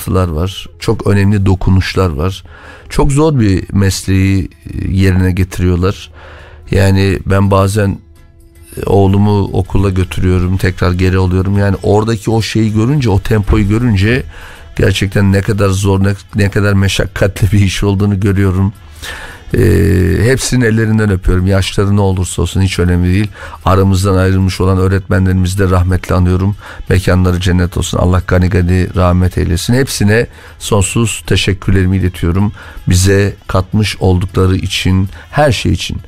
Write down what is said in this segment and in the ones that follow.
toplantılar var. Çok önemli dokunuşlar var. Çok zor bir mesleği e, yerine getiriyorlar. Yani ben bazen e, oğlumu okula götürüyorum tekrar geri alıyorum. Yani oradaki o şeyi görünce o tempoyu görünce gerçekten ne kadar zor ne, ne kadar meşakkatli bir iş olduğunu görüyorum. E, hepsinin ellerinden öpüyorum. Yaşları ne olursa olsun hiç önemli değil. Aramızdan ayrılmış olan öğretmenlerimizi de rahmetle anıyorum. Mekanları cennet olsun. Allah gani gani rahmet eylesin. Hepsine sonsuz teşekkürlerimi iletiyorum. Bize katmış oldukları için, her şey için.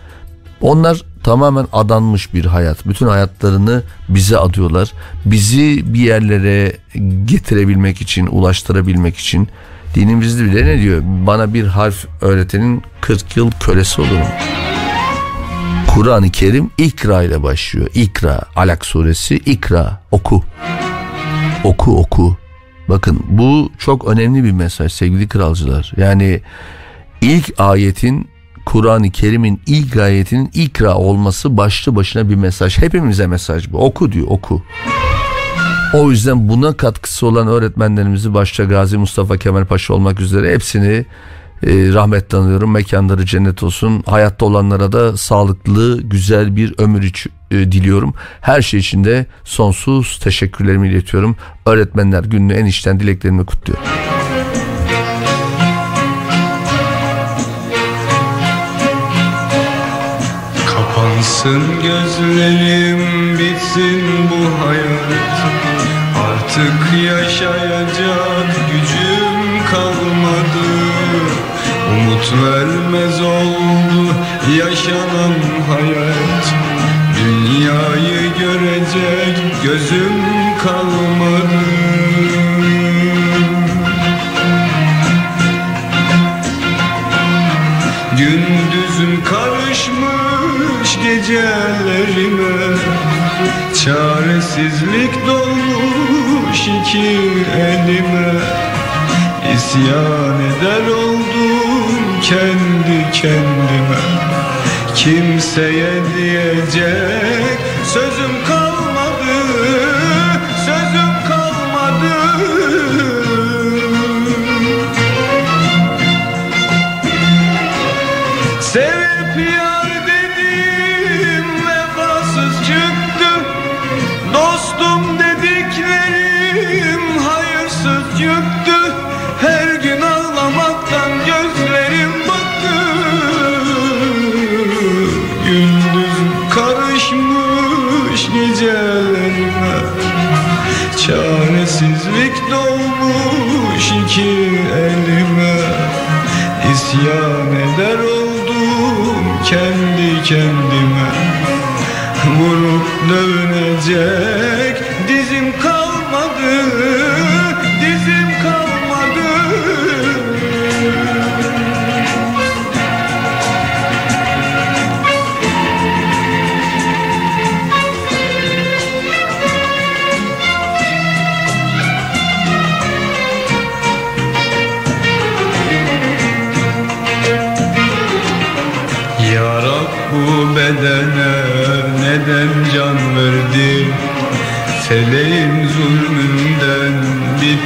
Onlar tamamen adanmış bir hayat. Bütün hayatlarını bize adıyorlar. Bizi bir yerlere getirebilmek için, ulaştırabilmek için Dinimizde bile ne diyor? Bana bir harf öğretenin 40 yıl kölesi olurum. Kur'an-ı Kerim ikra ile başlıyor. İkra, Alak suresi ikra, oku. Oku oku. Bakın bu çok önemli bir mesaj sevgili kralcılar. Yani ilk ayetin Kur'an-ı Kerim'in ilk ayetinin ikra olması başlı başına bir mesaj. Hepimize mesaj bu. Oku diyor oku. O yüzden buna katkısı olan öğretmenlerimizi başta Gazi Mustafa Kemal Paşa olmak üzere hepsini e, rahmetle anıyorum. Mekanları cennet olsun. Hayatta olanlara da sağlıklı, güzel bir ömür iç, e, diliyorum. Her şey için de sonsuz teşekkürlerimi iletiyorum. Öğretmenler gününü en içten dileklerimi kutluyorum. Kapansın gözlerim bitsin bu hayat Artık yaşayacak gücüm kalmadı. Umut vermez oldu yaşanan hayat. Dünyayı görecek gözüm kalmadı. Gündüzüm karışmış gecelerime. Çaresizlik dolmuş iki elime İsyan eder oldum kendi kendime. Kimseye diyecek Yeah.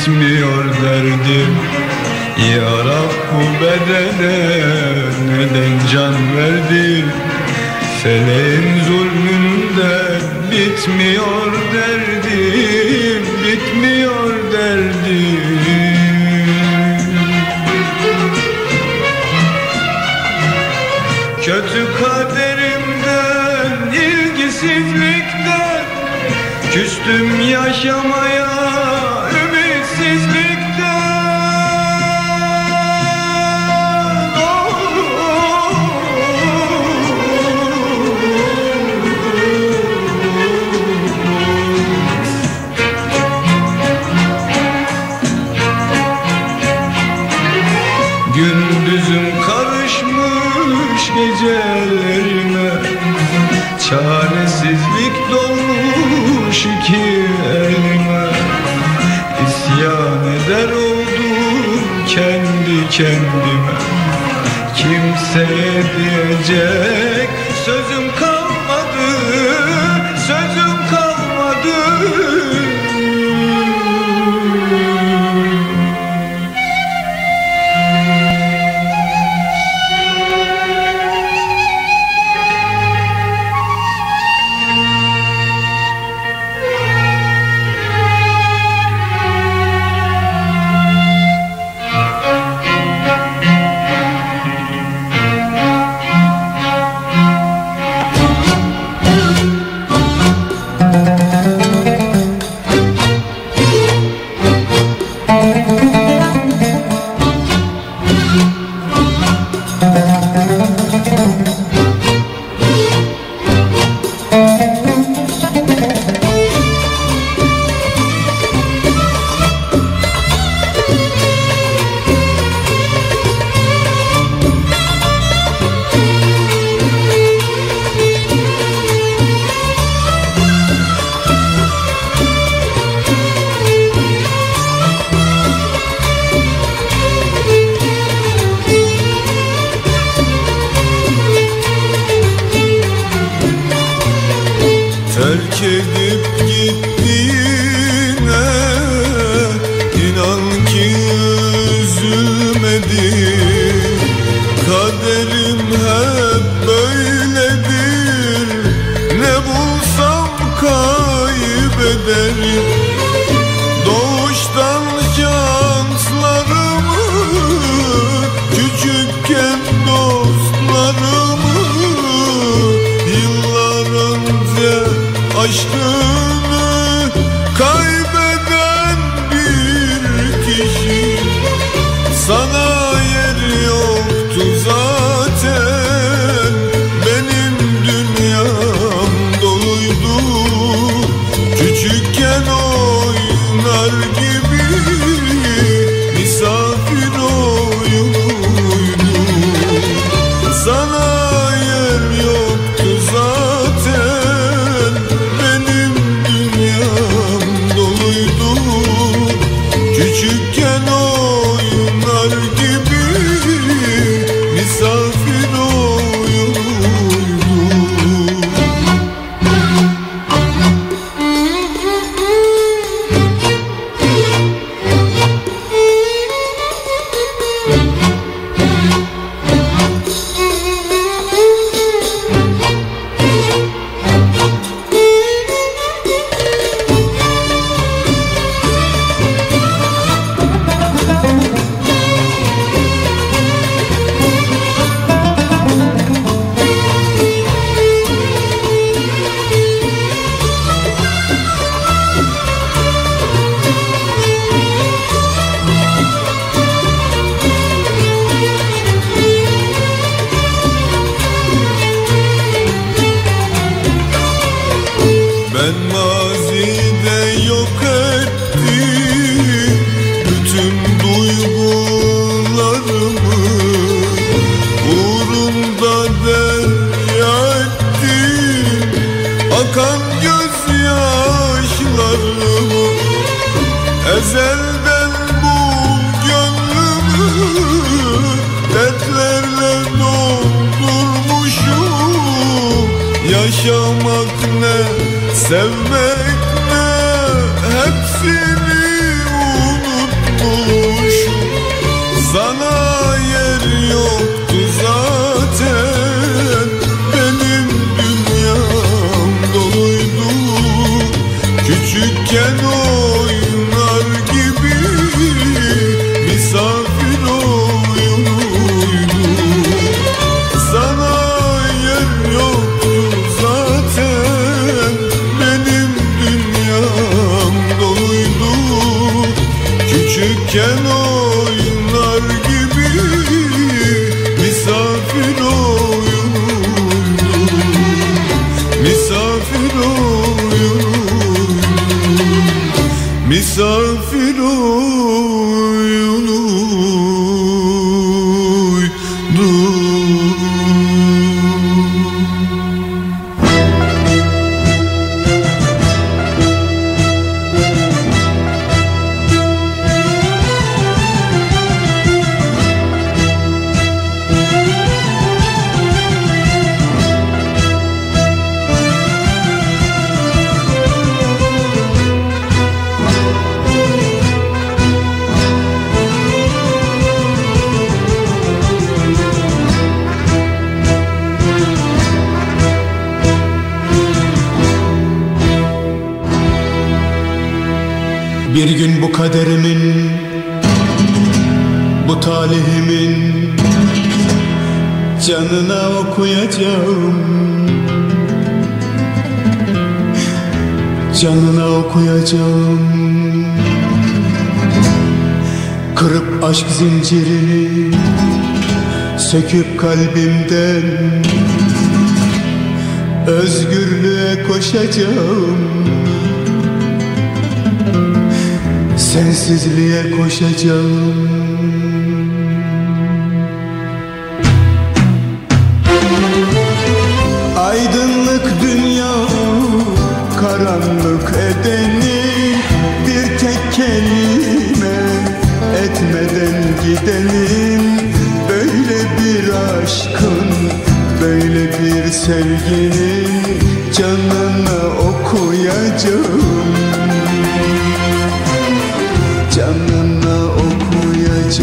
Bitmiyor derdim. Ya Rab bu bedene neden can verdin? Feleğin zulmünden bitmiyor derdim Bitmiyor derdim. Kötü kaderimden, ilgisizlikten Küstüm yaşamaya, kendime Kimseye diyecek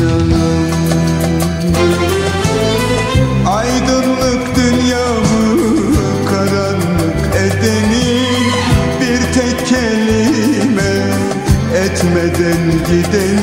canım Aydınlık dünyamı karanlık edeni Bir tek kelime etmeden gideni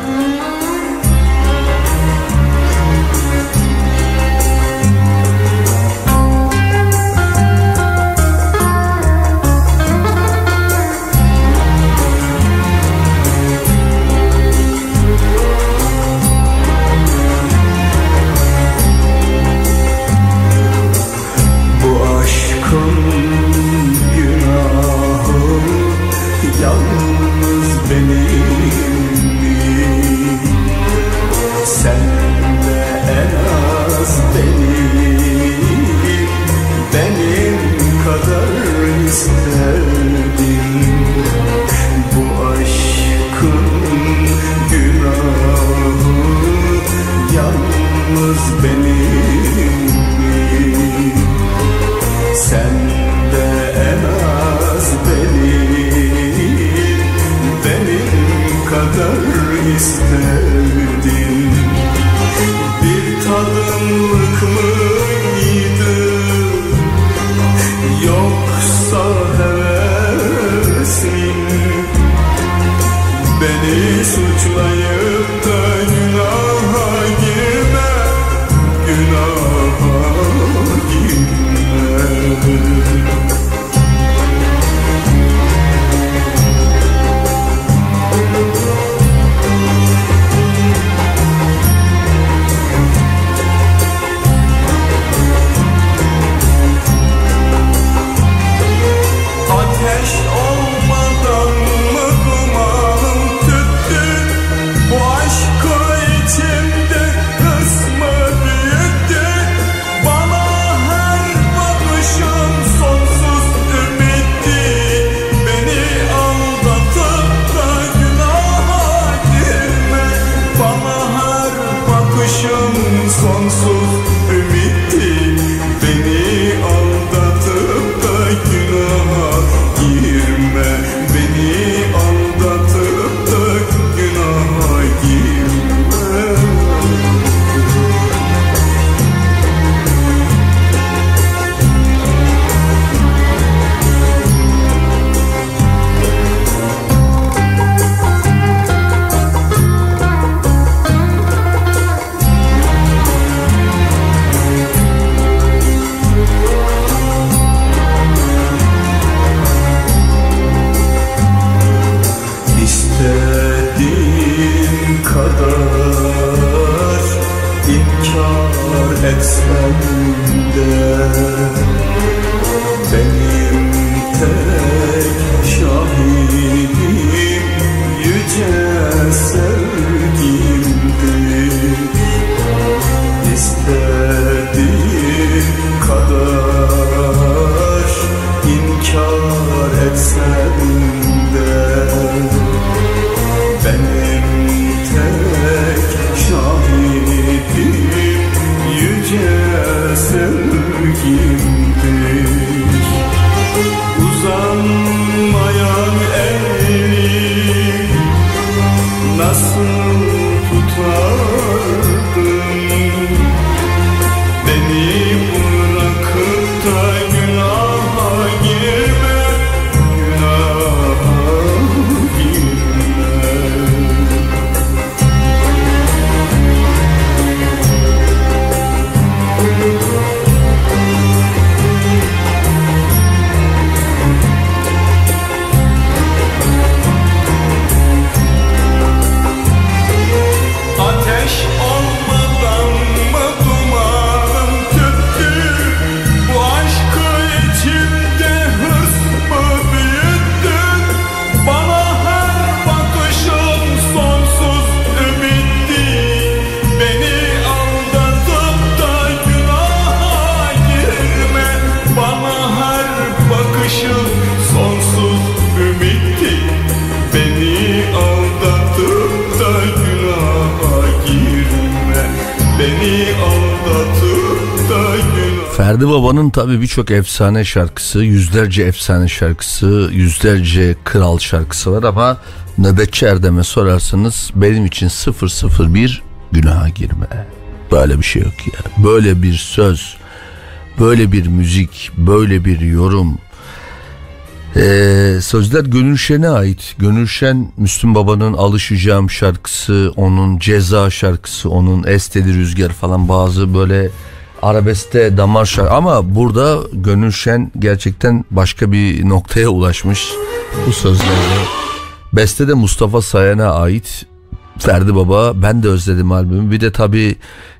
Tabii birçok efsane şarkısı, yüzlerce efsane şarkısı, yüzlerce kral şarkısı var ama nöbetçi Erdem'e sorarsanız benim için 001 günaha girme. Böyle bir şey yok ya. Böyle bir söz, böyle bir müzik, böyle bir yorum. Ee, sözler Gönül Şen'e ait. Gönül Şen, Müslüm Baba'nın Alışacağım şarkısı, onun Ceza şarkısı, onun Esteli Rüzgar falan bazı böyle arabeste damar şarkı. Ama burada Gönül Şen gerçekten başka bir noktaya ulaşmış bu sözlerde. Beste de Mustafa Sayan'a ait. Ferdi Baba ben de özledim albümü. Bir de tabii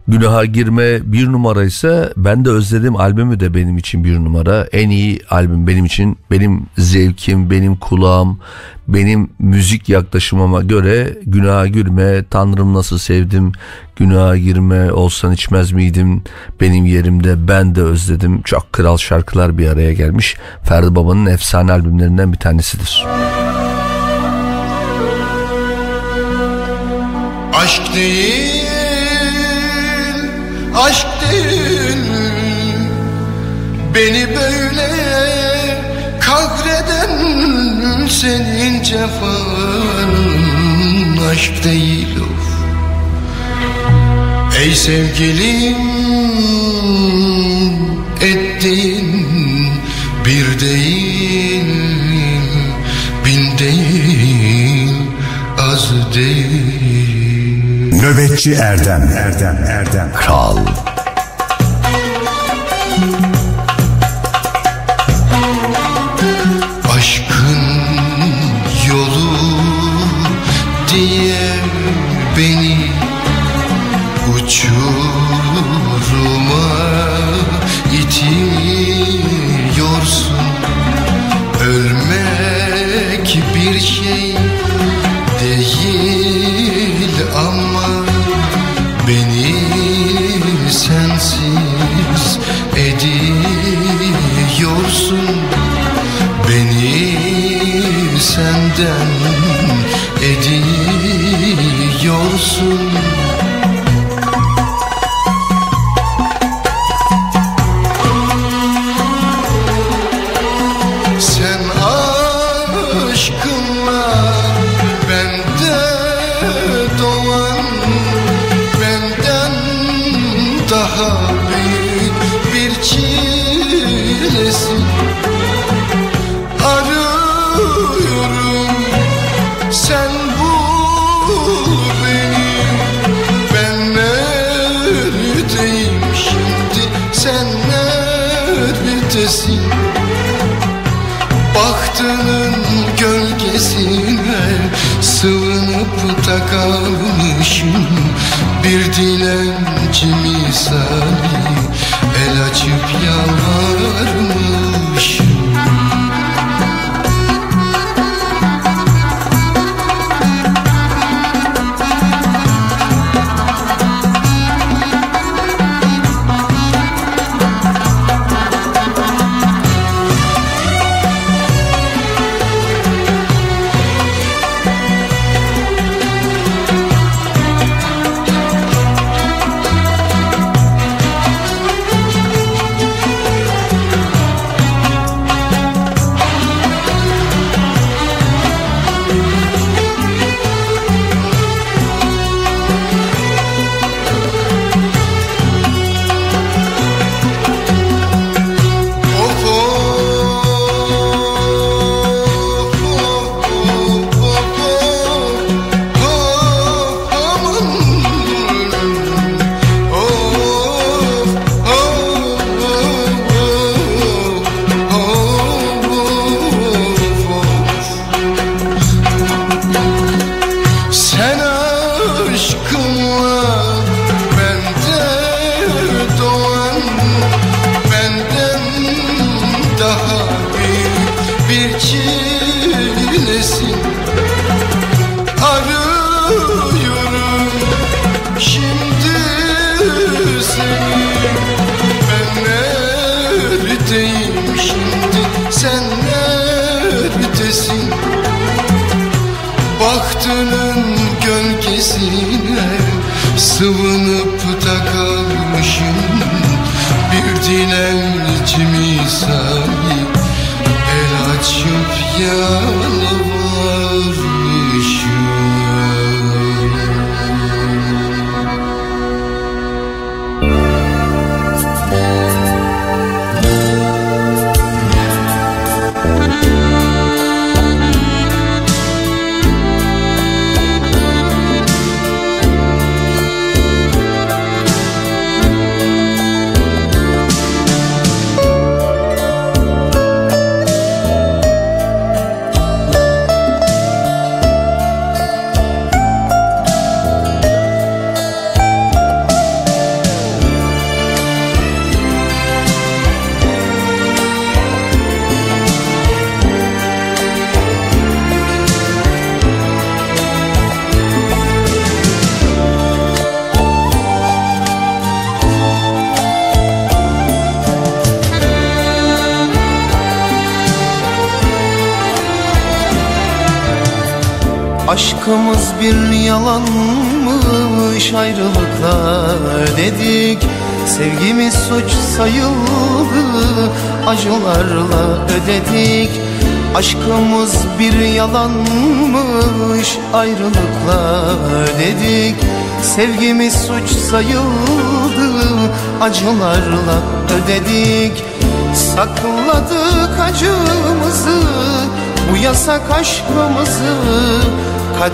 günaha girme bir numaraysa ben de özledim albümü de benim için bir numara. En iyi albüm benim için benim zevkim, benim kulağım, benim müzik yaklaşımıma göre günaha girme, Tanrım nasıl sevdim, günaha girme, olsan içmez miydim, benim yerimde ben de özledim. Çok kral şarkılar bir araya gelmiş. Ferdi Baba'nın efsane albümlerinden bir tanesidir. Aşk değil, aşk değil. Beni böyle kahreden senin cefan Aşk değil of Ey sevgilim ettin bir değil bin değil az değil Nöbetçi Erdem. Erdem Erdem. Kral. Aşkın yolu diye 是 sen neredesin Bahtının gölgesine Sıvınıp da kalmışım. Bir dilenci misali El açıp yalvarmışım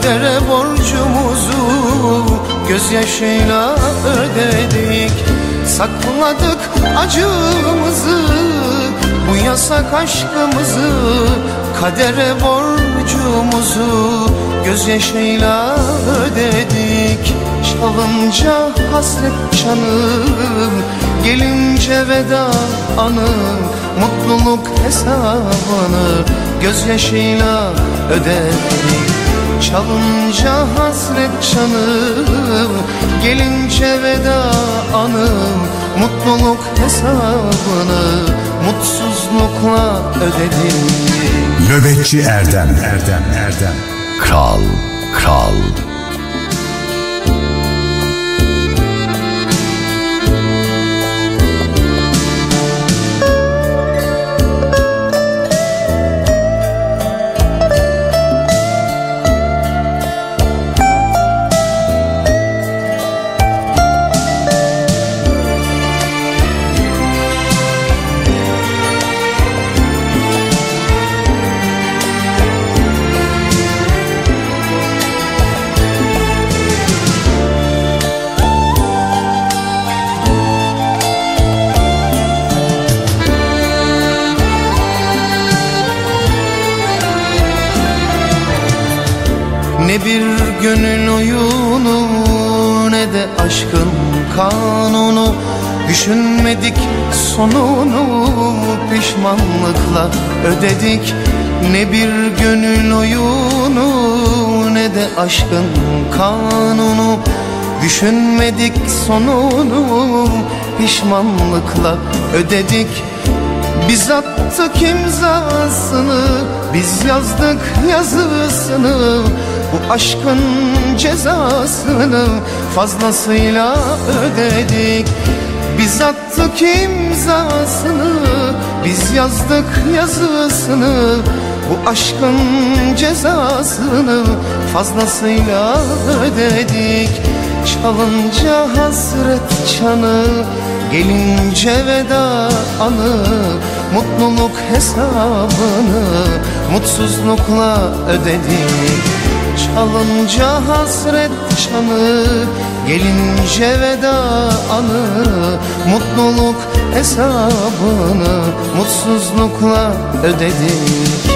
Kadere borcumuzu gözyaşıyla ödedik. Sakladık acımızı bu yasak aşkımızı Kadere borcumuzu gözyaşıyla ödedik. Çalınca hasret çanı Gelince veda anı Mutluluk hesabını Gözyaşıyla ödedik Çalınca hasret çanı Gelince veda anı Mutluluk hesabını Mutsuzlukla ödedik Nöbetçi Erdem Erdem Erdem. Kral, kral. Ne bir gönül oyunu ne de aşkın kanunu. Düşünmedik sonunu pişmanlıkla ödedik. Ne bir gönül oyunu ne de aşkın kanunu. Düşünmedik sonunu pişmanlıkla ödedik. Biz attık imzasını biz yazdık yazısını Bu aşkın cezasını fazlasıyla ödedik. Biz attık imzasını biz yazdık yazısını. Bu aşkın cezasını fazlasıyla ödedik. Çalınca hasret çanı Gelince veda anı. Mutluluk hesabını Mutsuzlukla ödedik Çalınca hasret çanı Gelince veda anı Mutluluk hesabını Mutsuzlukla ödedik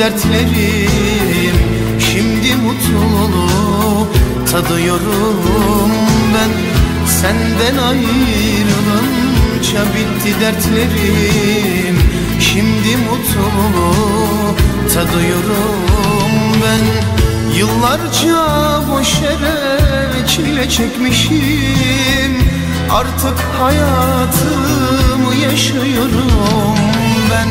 dertlerim. Şimdi mutluluğu tadıyorum ben. Senden ayrılınca bitti dertlerim. Şimdi mutluluğu tadıyorum ben. Yıllarca boş yere çile çekmişim. Artık hayatımı yaşıyorum ben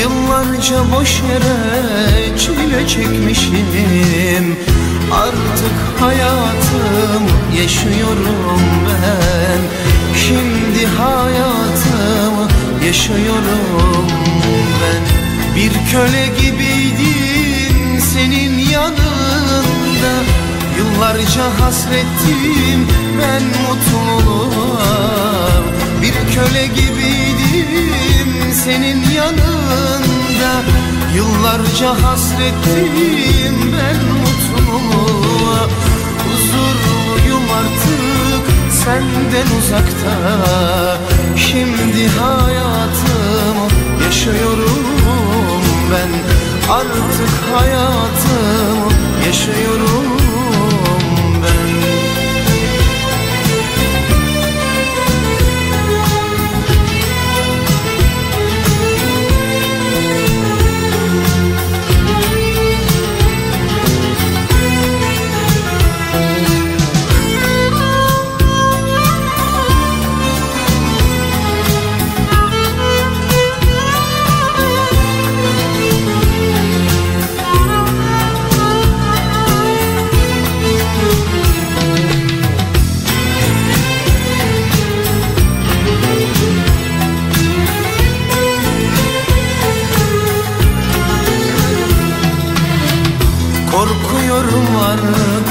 Yıllarca boş yere çile çekmişim. Artık hayatımı yaşıyorum ben. Şimdi hayatımı yaşıyorum ben. Bir köle gibiydim senin yanında. Yıllarca hasrettim ben mutluluğa Bir köle gibiydim senin yanında. Yıllarca hasrettim ben mutluluğa. Huzurluyum artık senden uzakta. Şimdi hayatımı yaşıyorum ben. Artık hayatımı yaşıyorum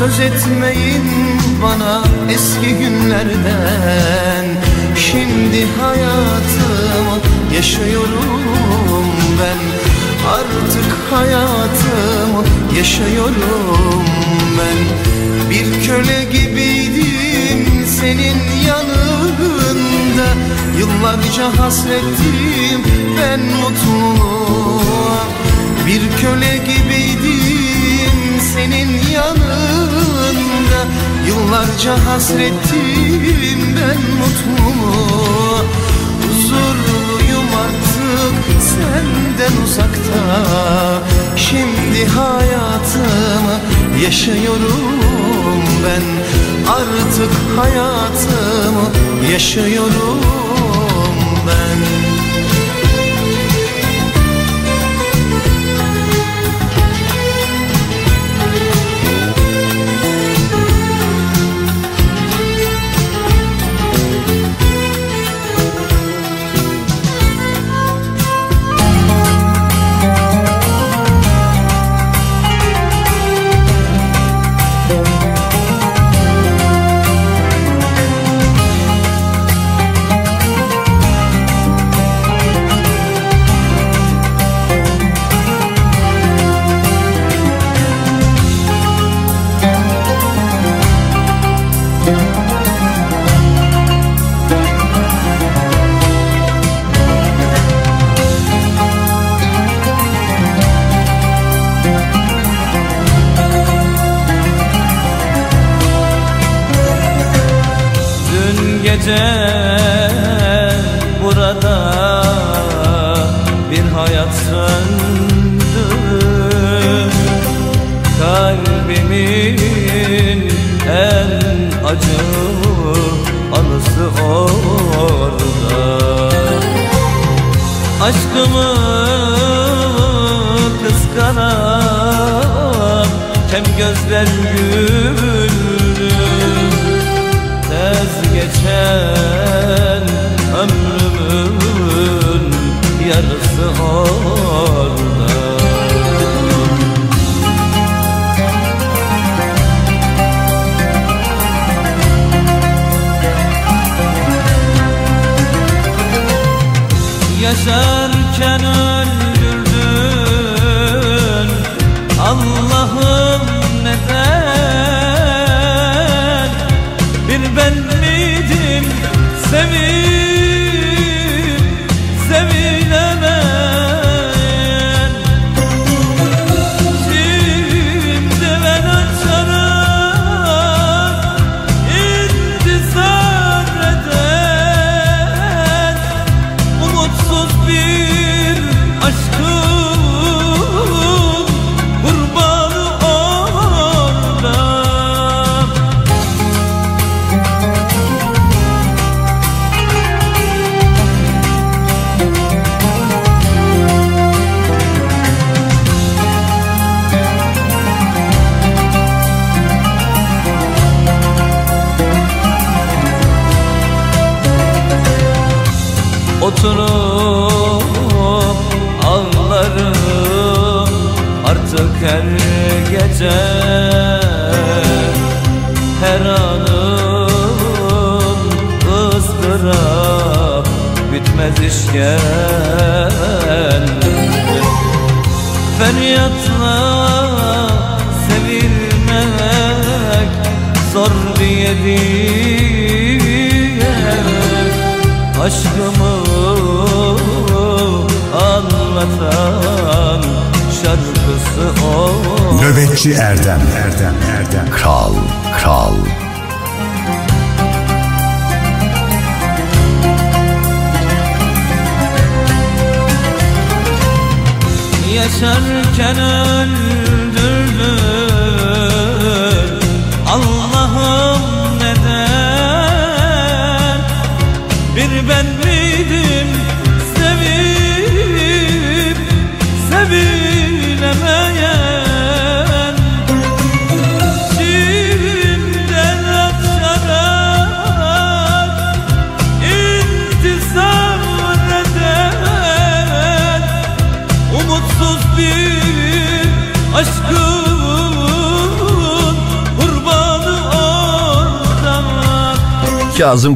Söz etmeyin bana eski günlerden. Şimdi hayatımı yaşıyorum ben. Artık hayatımı yaşıyorum ben. Bir köle gibiydim senin yanında. Yıllarca hasrettim ben mutluluğa. Bir köle gibiydim senin yanında. Yıllarca hasrettim ben mutluluğa Huzurluyum artık senden uzakta. Şimdi hayatımı yaşıyorum ben Artık hayatımı yaşıyorum ben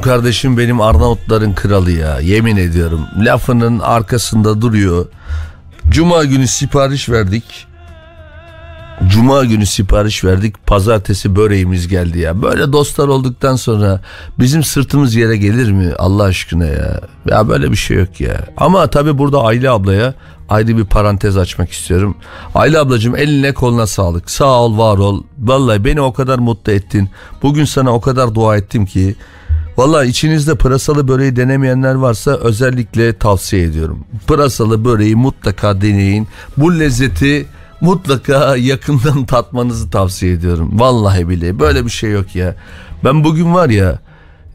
kardeşim benim Arnavutların kralı ya. Yemin ediyorum. Lafının arkasında duruyor. Cuma günü sipariş verdik. Cuma günü sipariş verdik. Pazartesi böreğimiz geldi ya. Böyle dostlar olduktan sonra bizim sırtımız yere gelir mi Allah aşkına ya? Ya böyle bir şey yok ya. Ama tabii burada Ayla ablaya ayrı bir parantez açmak istiyorum. Ayla ablacığım eline koluna sağlık. Sağ ol var ol. Vallahi beni o kadar mutlu ettin. Bugün sana o kadar dua ettim ki. Vallahi içinizde pırasalı böreği denemeyenler varsa özellikle tavsiye ediyorum. Pırasalı böreği mutlaka deneyin. Bu lezzeti mutlaka yakından tatmanızı tavsiye ediyorum. Vallahi bile böyle bir şey yok ya. Ben bugün var ya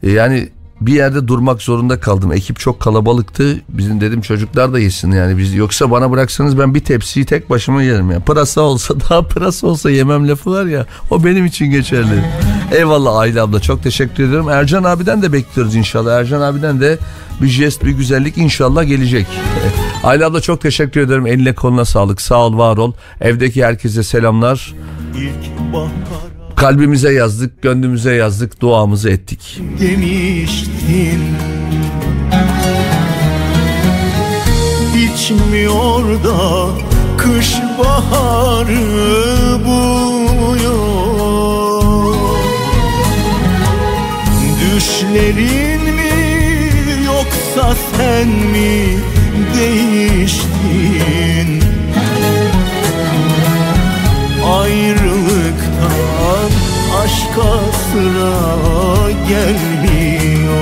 yani bir yerde durmak zorunda kaldım. Ekip çok kalabalıktı. Bizim dedim çocuklar da yesin yani. Biz yoksa bana bıraksanız ben bir tepsiyi tek başıma yerim ya. Pırasa olsa daha pırasa olsa yemem lafı var ya. O benim için geçerli. Eyvallah Ayla abla çok teşekkür ediyorum. Ercan abiden de bekliyoruz inşallah. Ercan abiden de bir jest bir güzellik inşallah gelecek. Ayla abla çok teşekkür ederim. Eline koluna sağlık. Sağ ol var ol. Evdeki herkese selamlar. İlk bahar Kalbimize yazdık, gönlümüze yazdık, duamızı ettik. demiştin. İçmiyor da kış baharı buluyor. Düşlerin mi yoksa sen mi değiştin Ayrılıktan aşka sıra gelmiyor.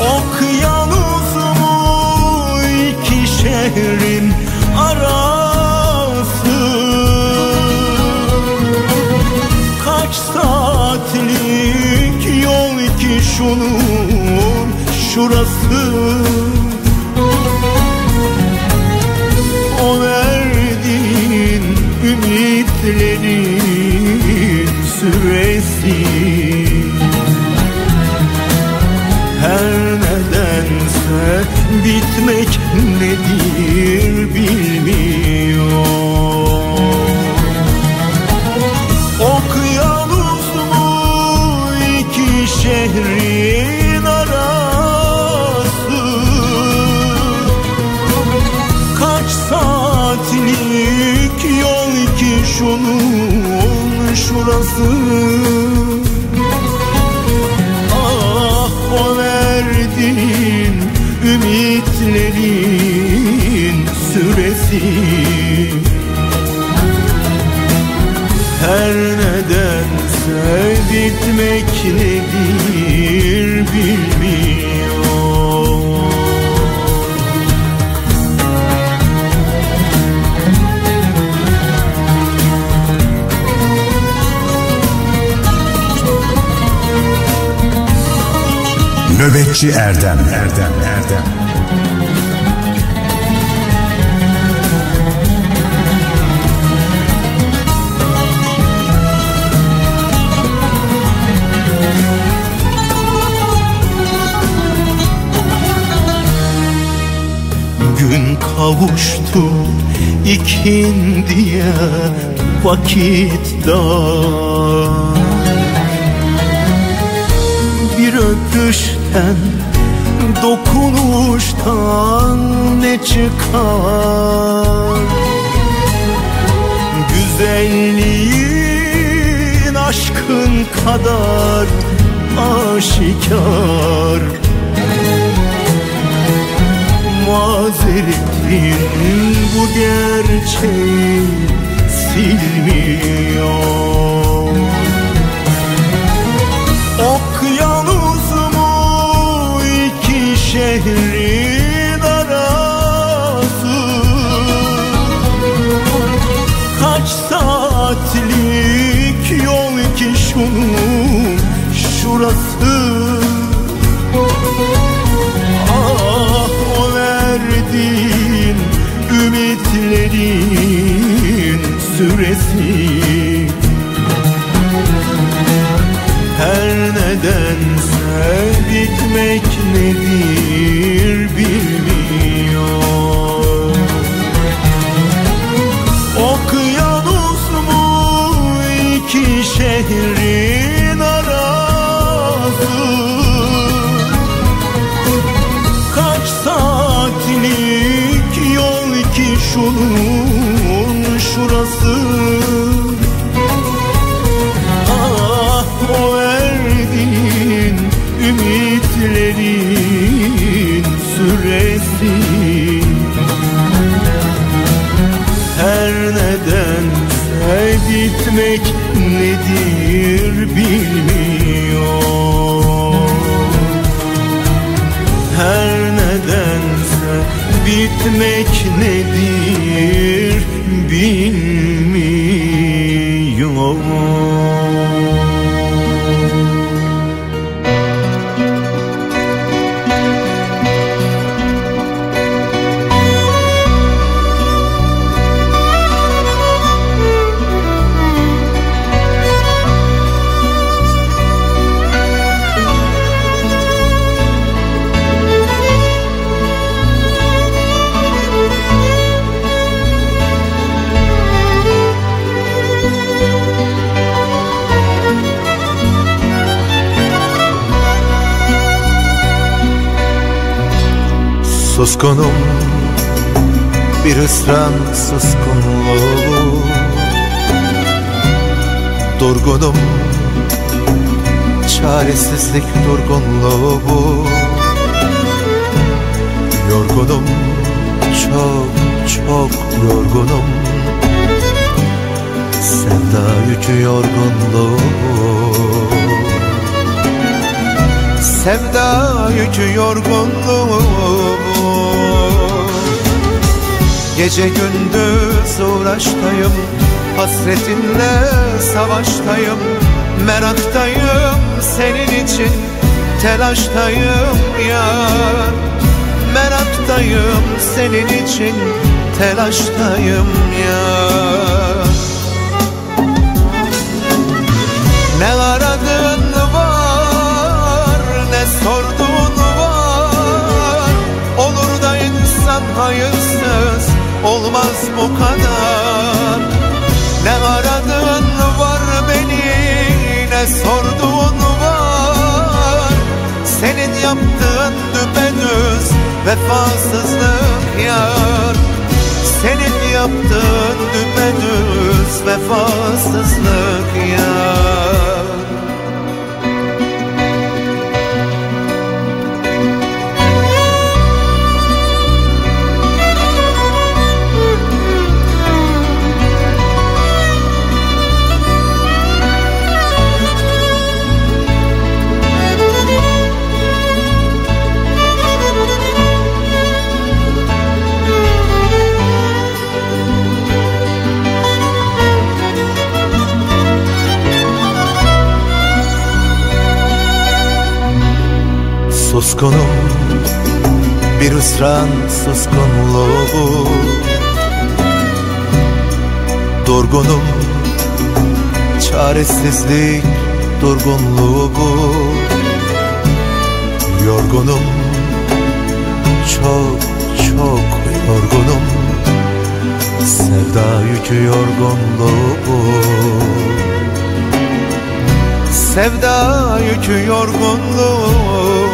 Okyanus mu iki şehrin arası. Kaç saatlik yol ki şunun şurası ümitlerin süresi. Her nedense bitmek nedir bilmiyor şurası Ah o verdiğin ümitlerin süresi. Her nedense bitmek Nöbetçi Erdem. Erdem Erdem. Gün kavuştu ikindiye vakit dar Bir öpüşten dokunuştan ne çıkar? Güzelliğin aşkın kadar aşikar. Mazeretin bu gerçeği silmiyor şehrin arası. Kaç saatlik yol ki şunun şurası? Ah o verdiğin ümitlerin süresi. Her nedense bitmek nedir sevmek nedir bilmiyor Her nedense bitmek nedir? Suskunum bir ısran suskunluğu. Durgunum çaresizlik durgunluğu. Yorgunum çok çok yorgunum. Sevda yükü yorgunluğu. Sevda yükü yorgunluğu Gece gündüz uğraştayım Hasretinle savaştayım. Meraktayım senin için Telaştayım yar Meraktayım senin için Telaştayım yar Ne aradın var Ne sordun var. Olur da insan hayırsız Olmaz bu kadar. Ne aradın var beni Ne sordun var. Senin yaptığın düpedüz Vefasızlık yar. Senin yaptığın düpedüz Vefasızlık yar Suskunum bir ısran suskunluğu. Durgunum çaresizlik durgunluğu. Yorgunum çok çok yorgunum. Sevda yükü yorgunluğu. Sevda yükü yorgunluğu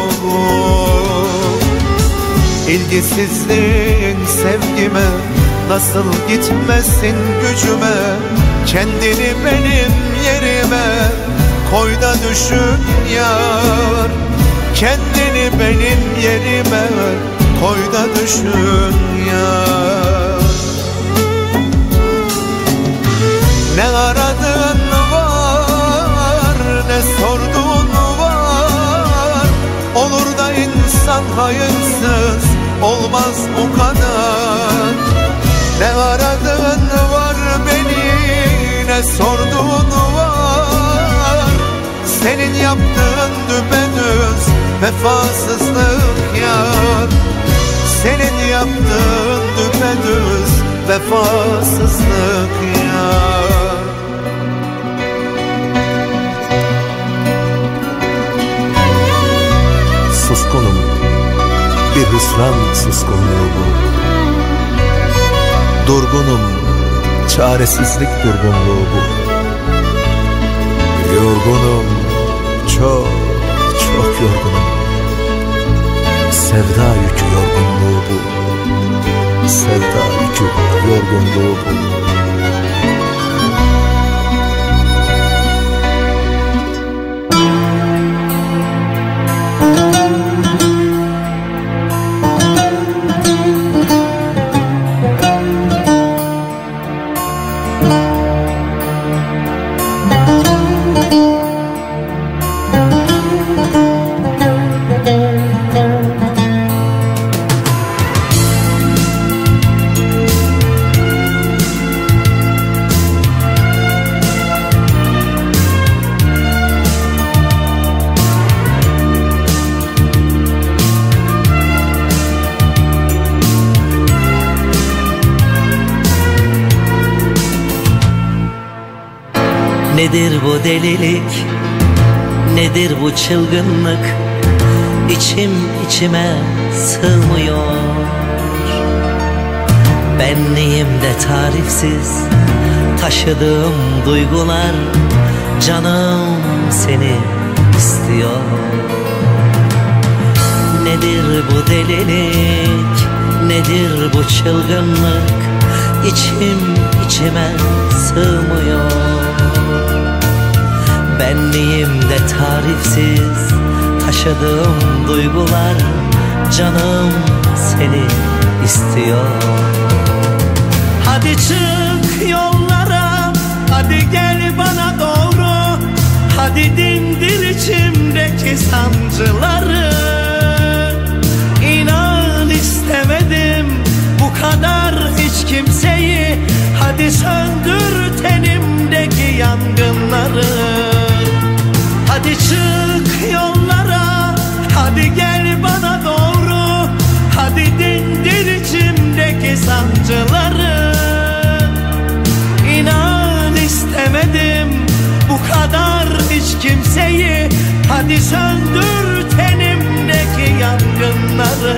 İlgisizliğin sevgime Nasıl gitmesin gücüme? Kendini benim yerime Koy da düşün yar. Kendini benim yerime Koy da düşün yar. Ne aradın var Ne sordun insan hayırsız Olmaz bu kadar. Ne aradın var beni Ne sordun var. Senin yaptığın düpedüz Vefasızlık yar. Senin yaptığın düpedüz Vefasızlık yar hüsran suskunluğu Durgunum çaresizlik durgunluğu bu. Yorgunum çok çok yorgunum. Sevda yükü yorgunluğu bu. Sevda yükü yorgunluğu bu Nedir bu delilik? Nedir bu çılgınlık? İçim içime sığmıyor. Benliğimde tarifsiz? Taşıdığım duygular Canım seni istiyor. Nedir bu delilik? Nedir bu çılgınlık? İçim içime sığmıyor Benliğimde tarifsiz. Taşıdığım duygular Canım seni istiyor. Hadi çık yollara Hadi gel bana doğru. Hadi dindir içimdeki sancıları. İnan istemedim bu kadar hiç kimseyi. Hadi söndür tenimdeki yangınları Hadi çık yollara Hadi gel bana doğru. Hadi dindir içimdeki sancıları. İnan istemedim bu kadar hiç kimseyi. Hadi söndür tenimdeki yangınları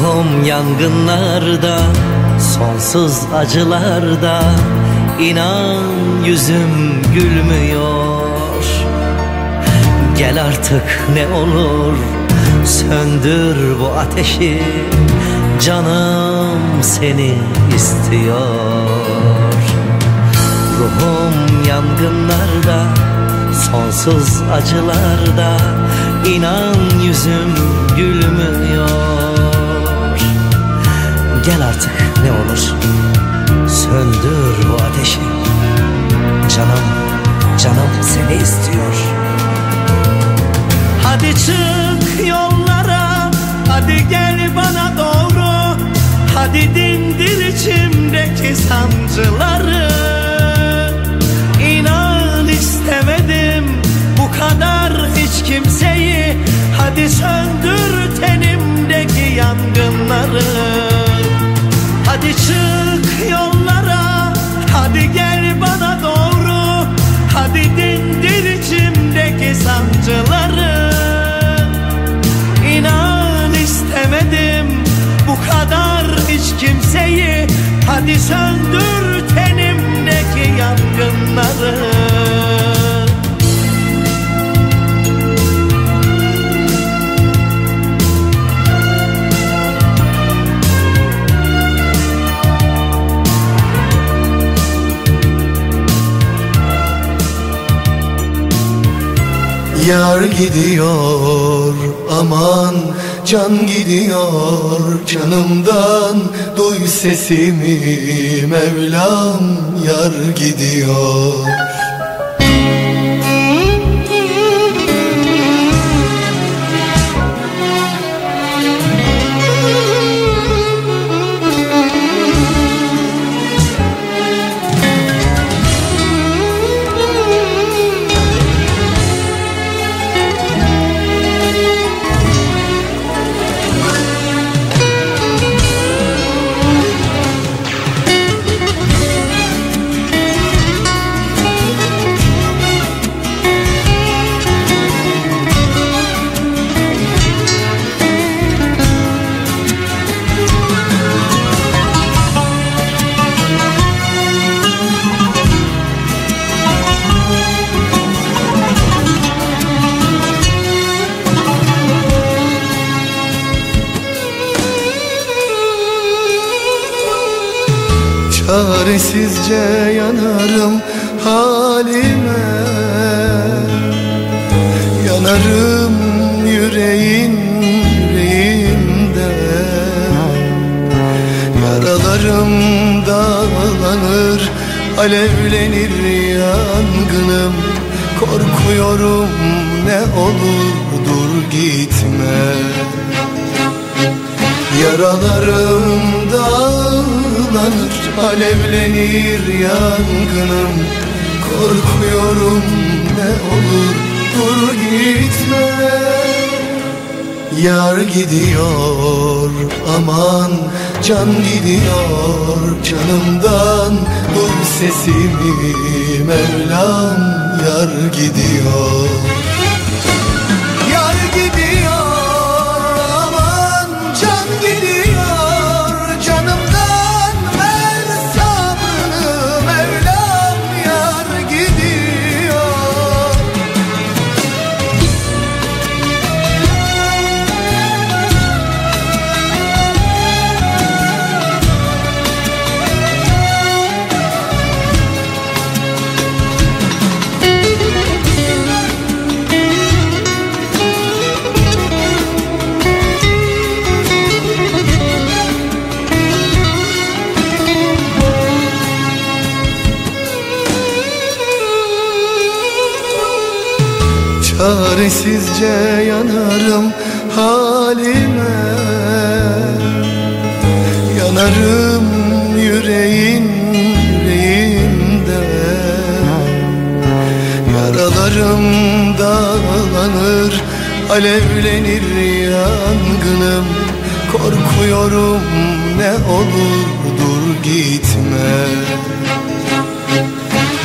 Ruhum yangınlarda Sonsuz acılarda. İnan yüzüm gülmüyor. Gel artık ne olur Söndür bu ateşi. Canım seni istiyor. Ruhum yangınlarda Sonsuz acılarda. İnan yüzüm gülmüyor Gel artık ne olur. Söndür bu ateşi. Canım, canım seni istiyor. Hadi çık yollara Hadi gel bana doğru. Hadi dindir içimdeki sancıları. İnan istemedim bu kadar hiç kimseyi. Hadi söndür tenimdeki yangınları Hadi çık yollara Hadi gel bana doğru. Hadi dindir içimdeki sancıları. İnan istemedim bu kadar hiç kimseyi. Hadi söndür tenimdeki yangınları Yar gidiyor aman can gidiyor. Canımdan Duy sesimi Mevlam yar gidiyor Çaresizce yanarım halime. Yanarım yüreğin yüreğimde Yaralarım dağlanır Alevlenir yangınım. Korkuyorum ne olur dur gitme. Yaralarım dağlanır Alevlenir yangınım. Korkuyorum ne olur dur gitme. Yar gidiyor aman can gidiyor canımdan. Duy sesimi Mevlam yar gidiyor Çaresizce yanarım halime. Yanarım yüreğin yüreğimde Yaralarım dağlanır Alevlenir yangınım. Korkuyorum ne olur dur gitme.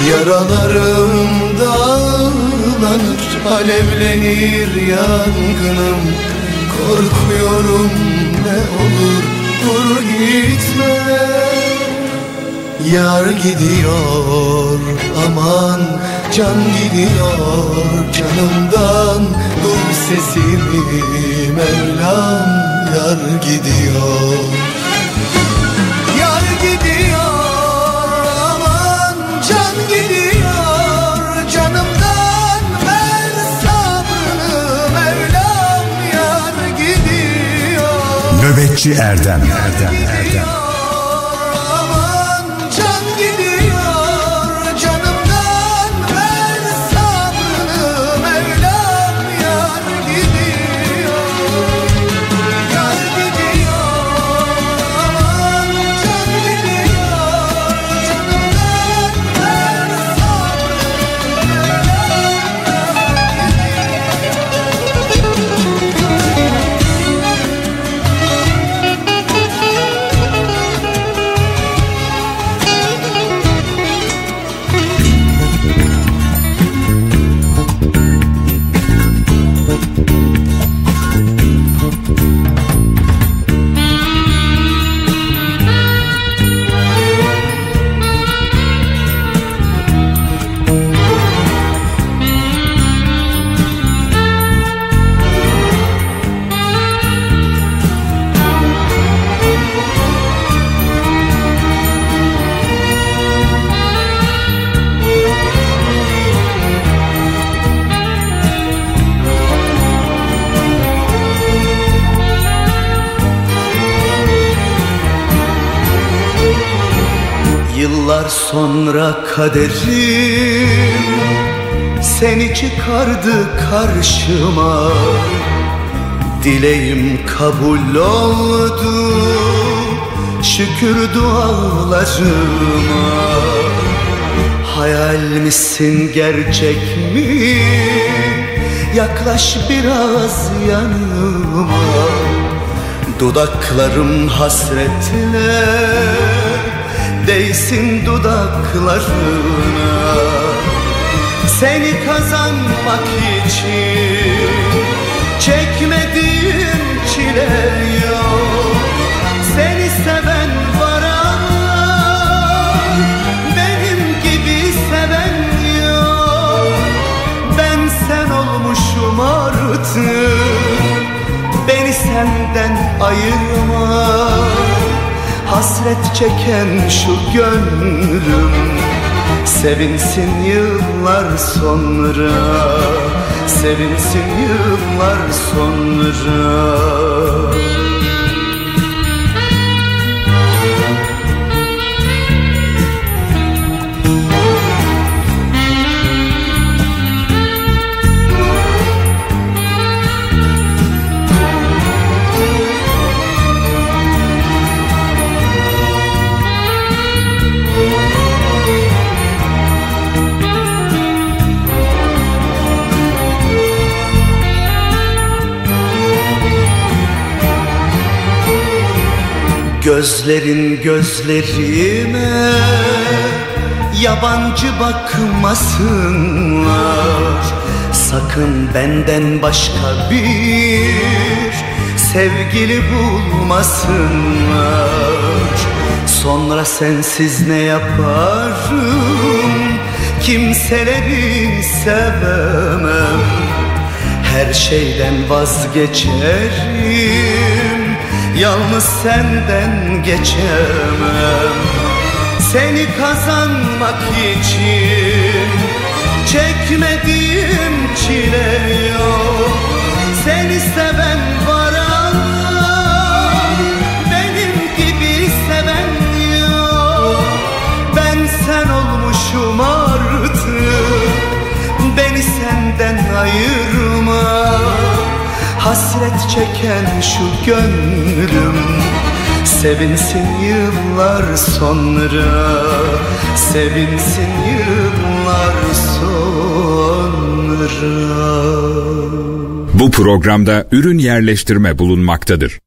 Yaralarım dağlanır Alevlenir yangınım. Korkuyorum ne olur dur gitme. Yar gidiyor aman can gidiyor. Canımdan Duy sesimi Mevlam yar gidiyor Nöbetçi Erdem Erdem kaderim Seni çıkardı karşıma. Dileğim kabul oldu Şükür dualarıma. Hayal misin gerçek mi? Yaklaş biraz yanıma. Dudaklarım hasretle Değsin dudaklarına. Seni kazanmak için Çekmediğim çile yok. Seni seven var ama Benim gibi seven yok. Ben sen olmuşum artık Beni senden ayırma Hasret çeken şu gönlüm Sevinsin yıllar sonra Sevinsin yıllar sonra Gözlerin gözlerime yabancı bakmasınlar. Sakın benden başka bir sevgili bulmasınlar. Sonra sensiz ne yaparım? Kimseleri sevemem. Her şeyden vazgeçerim Yalnız senden geçemem. Seni kazanmak için Çekmediğim çile yok. Seni seven var ama Benim gibi seven yok. Ben sen olmuşum artık. Beni senden ayırma Hasret çeken şu gönlüm Sevinsin yıllar sonra Sevinsin yıllar sonra Bu programda ürün yerleştirme bulunmaktadır.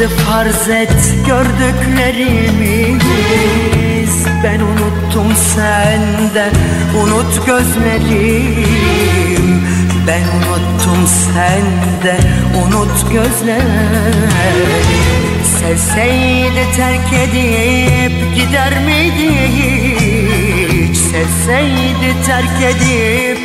Hadi farz et gördüklerimiz. Ben unuttum sende Unut gözlerim. Ben unuttum sende Unut gözlerim. Sevseydi terk edip gider miydi hiç? Sevseydi terk edip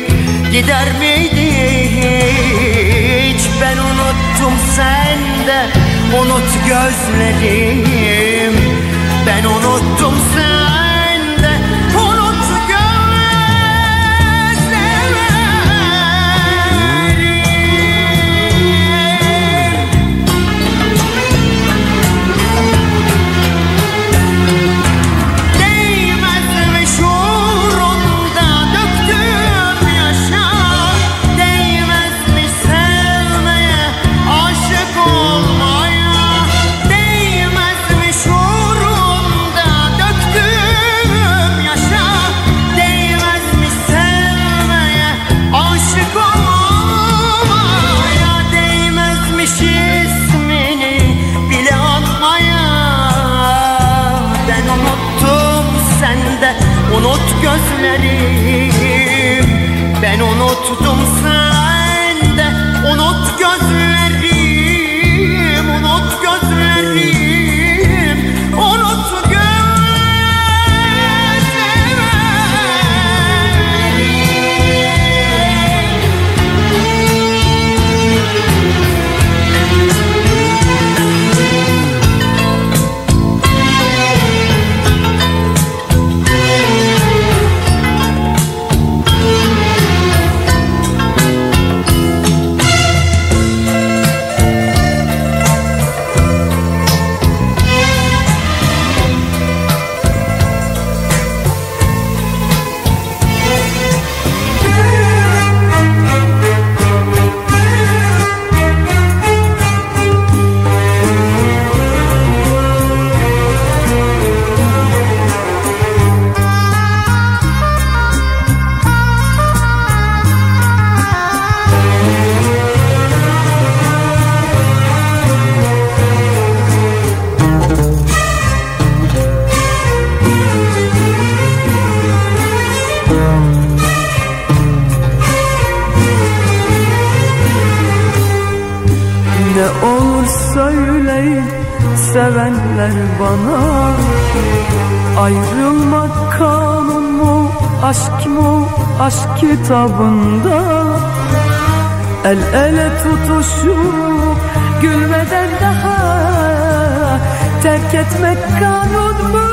gider miydi hiç? Ben unuttum sende unut gözlerim. Ben unuttum sende kitabında. El ele tutuşup gülmeden daha Terk etmek kanun mu?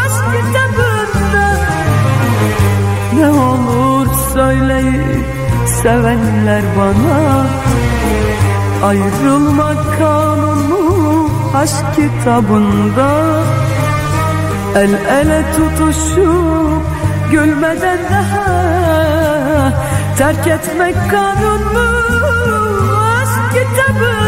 Aşk kitabında. Ne olur söyleyin sevenler bana. Ayrılmak kanunu aşk kitabında. El ele tutuşup gülmeden daha Terk etmek kanun mu? Aşk kitabında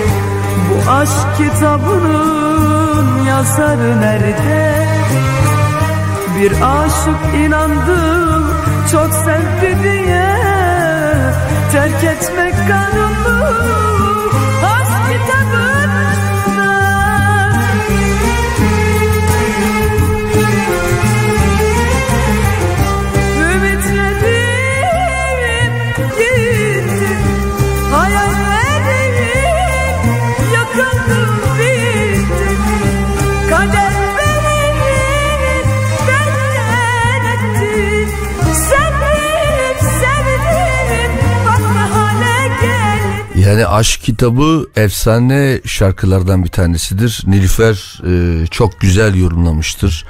aşk kitabının yazarı nerede? Bir aşık inandı çok sevdi diye Terk etmek kanunu Yani aşk kitabı efsane şarkılardan bir tanesidir. Nilüfer e, çok güzel yorumlamıştır.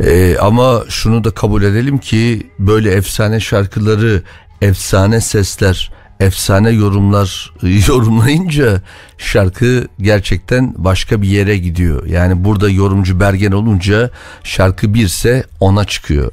E, ama şunu da kabul edelim ki böyle efsane şarkıları, efsane sesler, efsane yorumlar e, yorumlayınca şarkı gerçekten başka bir yere gidiyor. Yani burada yorumcu Bergen olunca şarkı birse ona çıkıyor.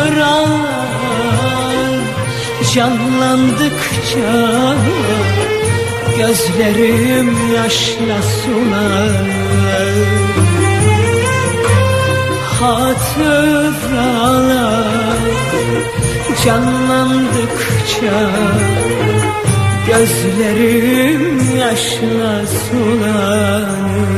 kıran Canlandıkça Gözlerim yaşla sular. Hatıralar Canlandıkça Gözlerim yaşla sulanır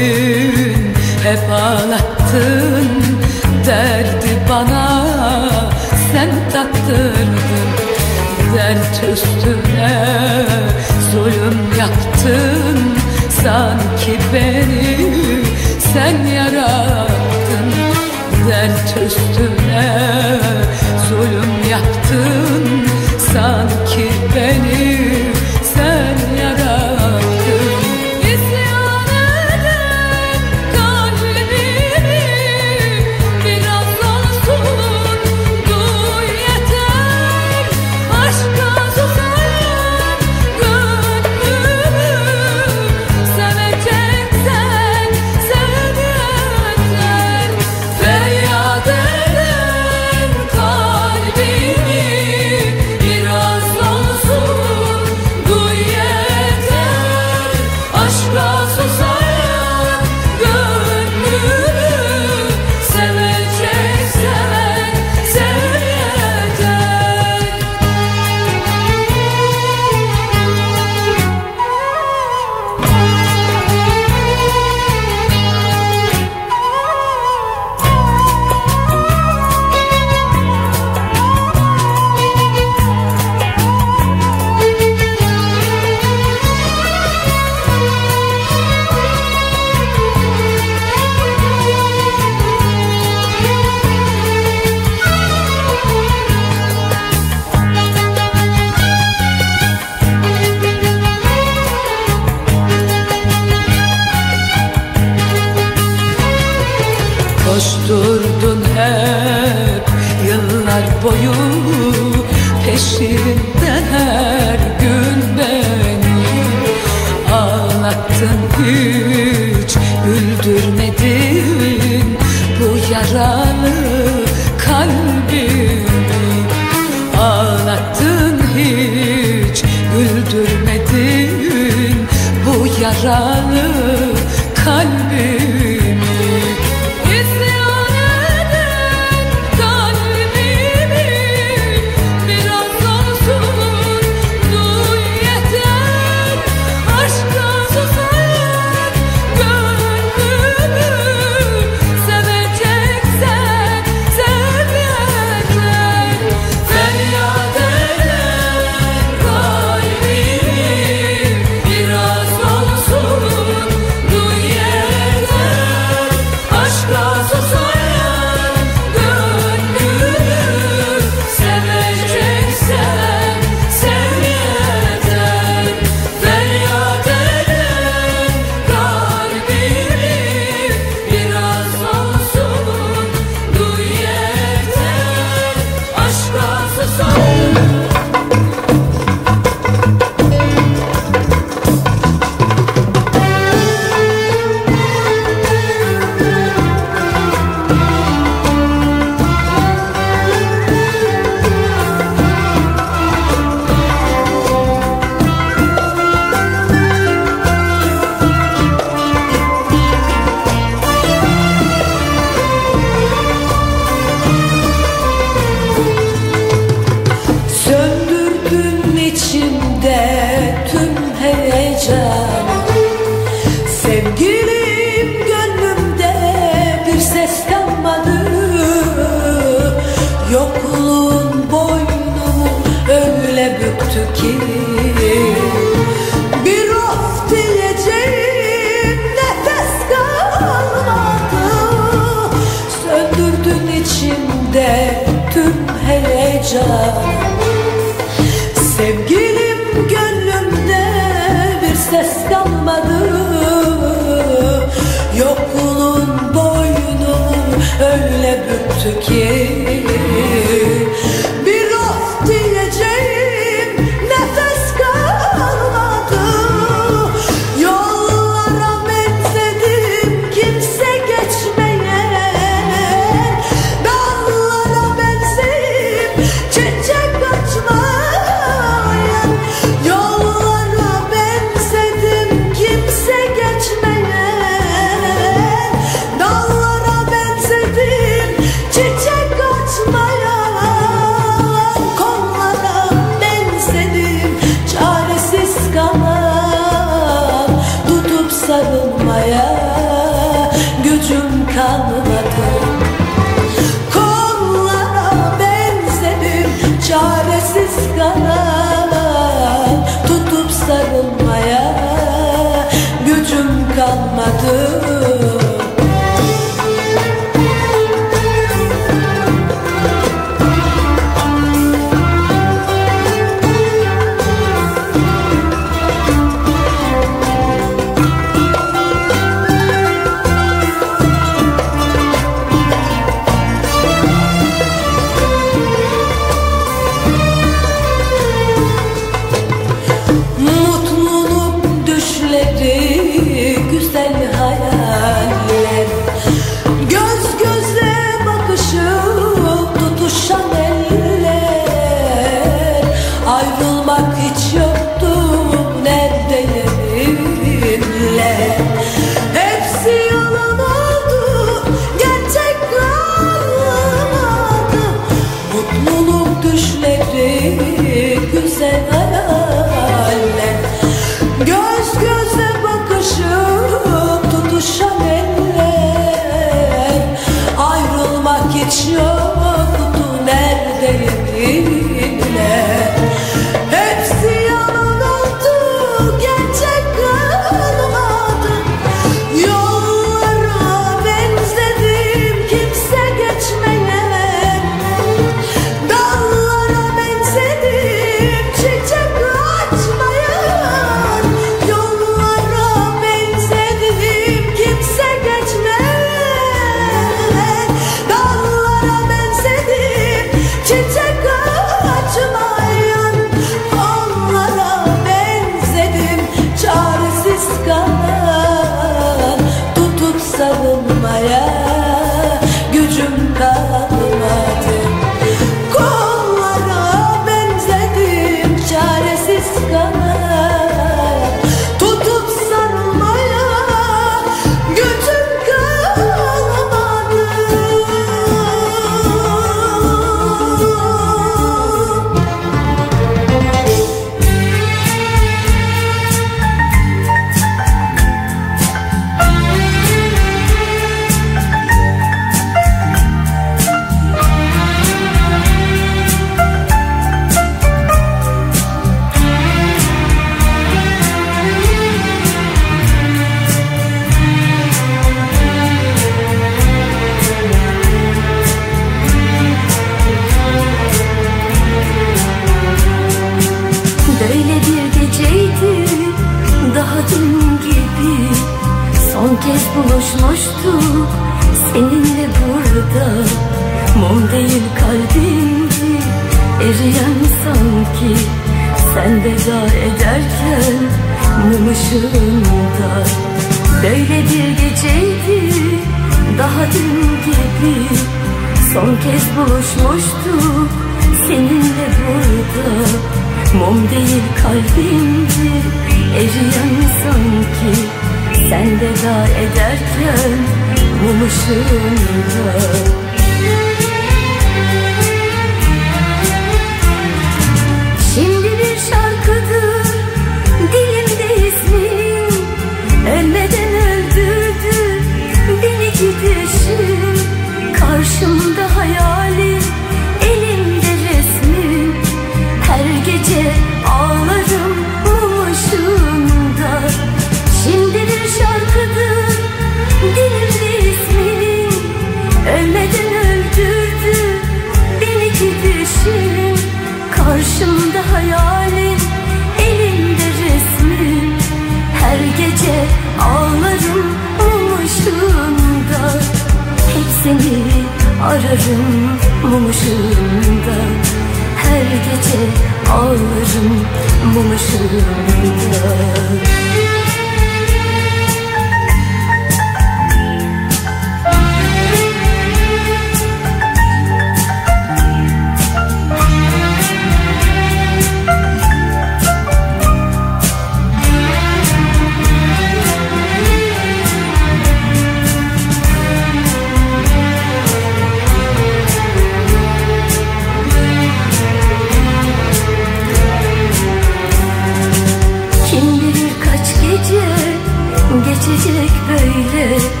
böyle.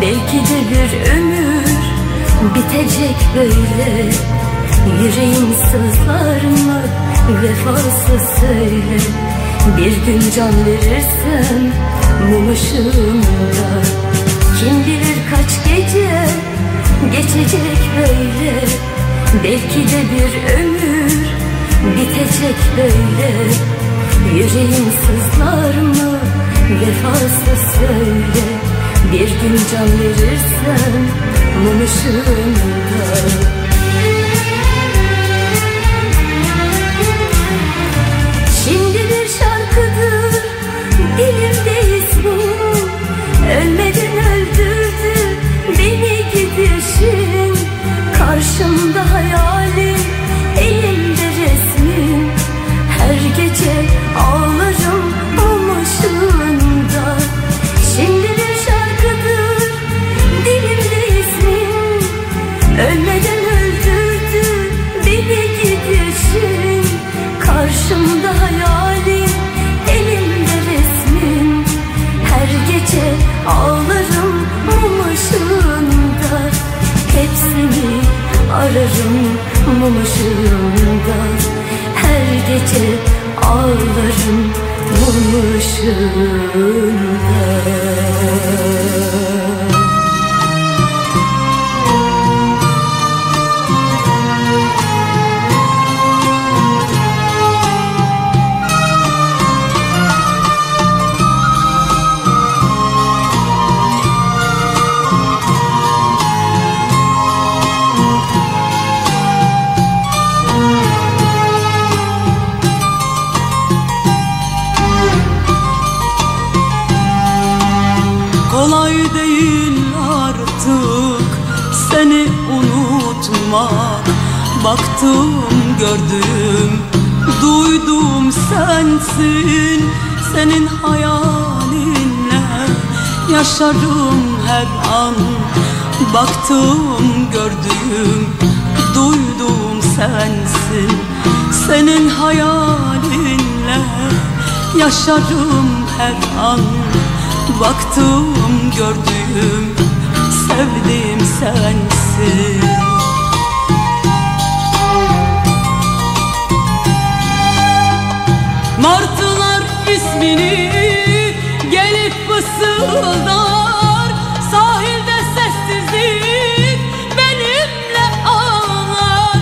Belki de bir ömür bitecek böyle. Yüreğim sızlar mı? Vefasız söyle. Bir gün can verirsem mum ışığında. Kim bilir kaç gece geçecek böyle. Belki de bir ömür bitecek böyle. Yüreğim sızlar mı? Vefasız söyle Bir gün can verirsen mum ışığında Şimdi bir şarkıdır dilimde ismin Ölmeden öldürdü beni gidişin. Karşımda hayalin mum ışığında Her gece ağlarım mum ışığında Baktım gördüm. Duydum sensin Senin hayalinle yaşarım her an. Baktım gördüm duydum sensin Senin hayalinle yaşarım her an. Baktım gördüm sevdim sensin Martılar ismini gelip fısıldar. Sahilde sessizlik benimle ağlar.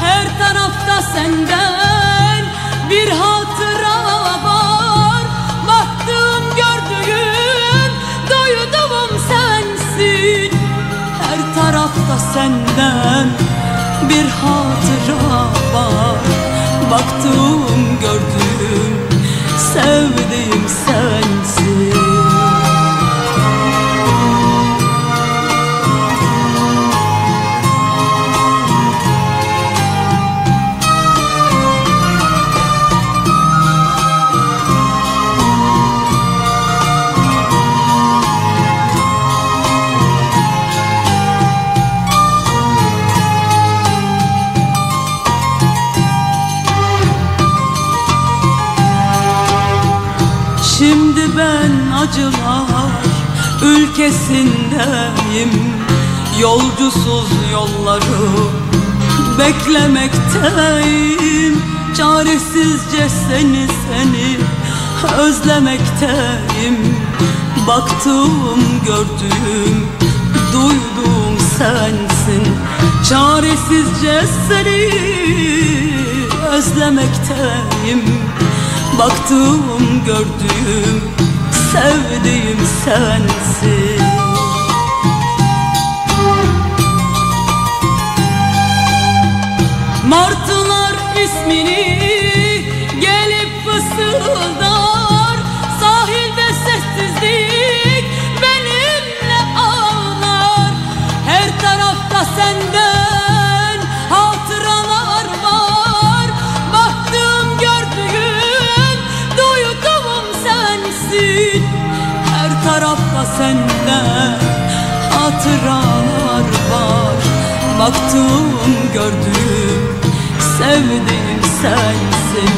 Her tarafta senden bir hatıra var. Baktığım gördüğüm doyduğum sensin. Her tarafta senden bir hatıra var. Baktığım gördüğüm sevdiğim sensin ülkesindeyim Yolcusuz yolları beklemekteyim. Çaresizce seni seni özlemekteyim. Baktığım gördüğüm duyduğum sensin. Çaresizce seni özlemekteyim. Baktığım gördüğüm sevdiğim sensin. Martılar senden hatıralar var Baktığım gördüğüm sevdiğim sensin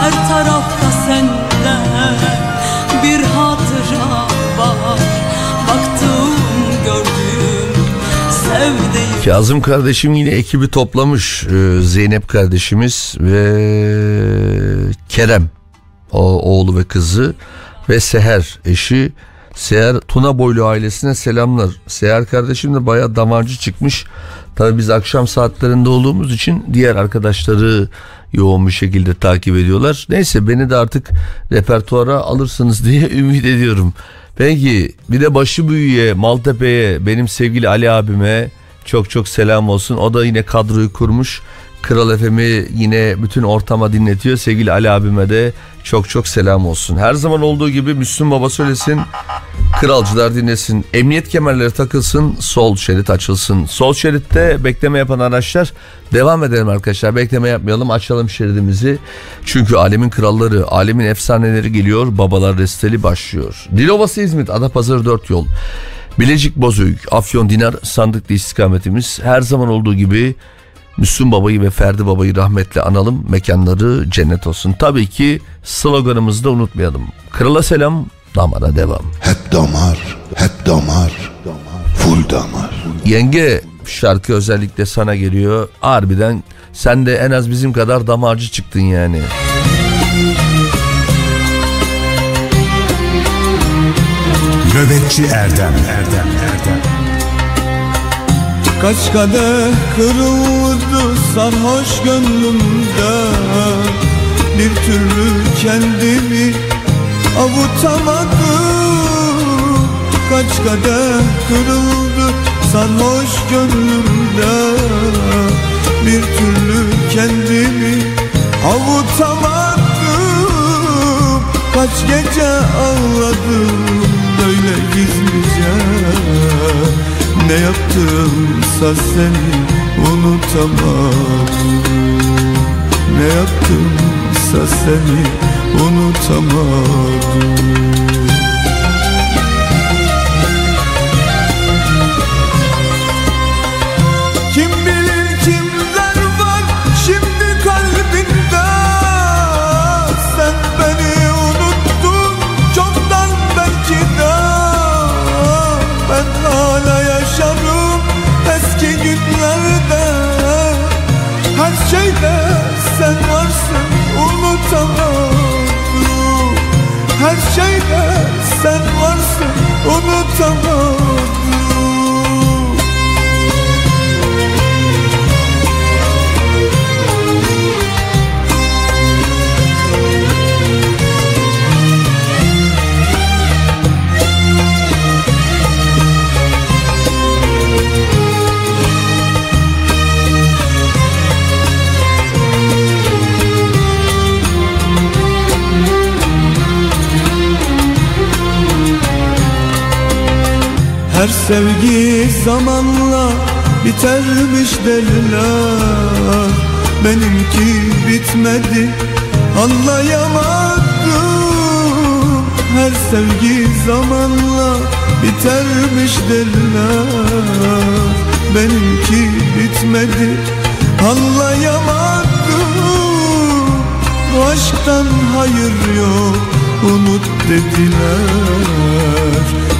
Her tarafta senden bir hatıra var Baktığım gördüğüm sevdiğim Kazım kardeşim yine ekibi toplamış. Ee, Zeynep kardeşimiz ve Kerem o oğlu ve kızı ve Seher eşi. Seher Tuna Boylu ailesine selamlar. Seher kardeşim de bayağı damarcı çıkmış. Tabii biz akşam saatlerinde olduğumuz için diğer arkadaşları yoğun bir şekilde takip ediyorlar. Neyse beni de artık repertuara alırsınız diye ümit ediyorum. Peki bir de başı büyüye Maltepe'ye benim sevgili Ali abime çok çok selam olsun. O da yine kadroyu kurmuş. Kral FM'i yine bütün ortama dinletiyor. Sevgili Ali abime de çok çok selam olsun. Her zaman olduğu gibi Müslüm Baba söylesin. Kralcılar dinlesin. Emniyet kemerleri takılsın. Sol şerit açılsın. Sol şeritte bekleme yapan araçlar devam edelim arkadaşlar. Bekleme yapmayalım. Açalım şeridimizi. Çünkü alemin kralları, alemin efsaneleri geliyor. Babalar resteli başlıyor. Dilovası İzmit, Adapazarı 4 yol. Bilecik Bozüyük, Afyon Dinar sandıklı istikametimiz her zaman olduğu gibi Müslüm Baba'yı ve Ferdi Baba'yı rahmetle analım. Mekanları cennet olsun. Tabii ki sloganımızı da unutmayalım. Krala selam, damara devam. Hep damar, hep damar, full damar. Yenge şarkı özellikle sana geliyor. Harbiden sen de en az bizim kadar damarcı çıktın yani. Nöbetçi Erdem Erdem Erdem Kaç kadeh kırıldı sarhoş gönlümde. Bir türlü kendimi avutamadım. Kaç kadeh kırıldı sarhoş gönlümde. Bir türlü kendimi avutamadım. Kaç gece ağladım böyle gizlice. Ne yaptımsa seni unutamadım. Ne yaptımsa seni unutamadım. Kim sevgi zamanla bitermiş derler Benimki bitmedi anlayamadım. Her sevgi zamanla bitermiş derler Benimki bitmedi anlayamadım. Bu aşktan hayır yok unut dediler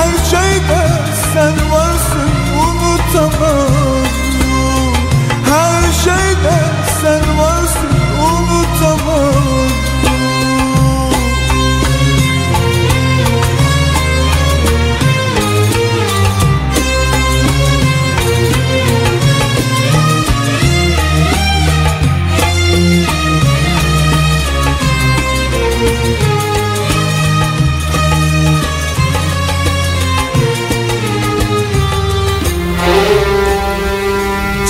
Her şeyde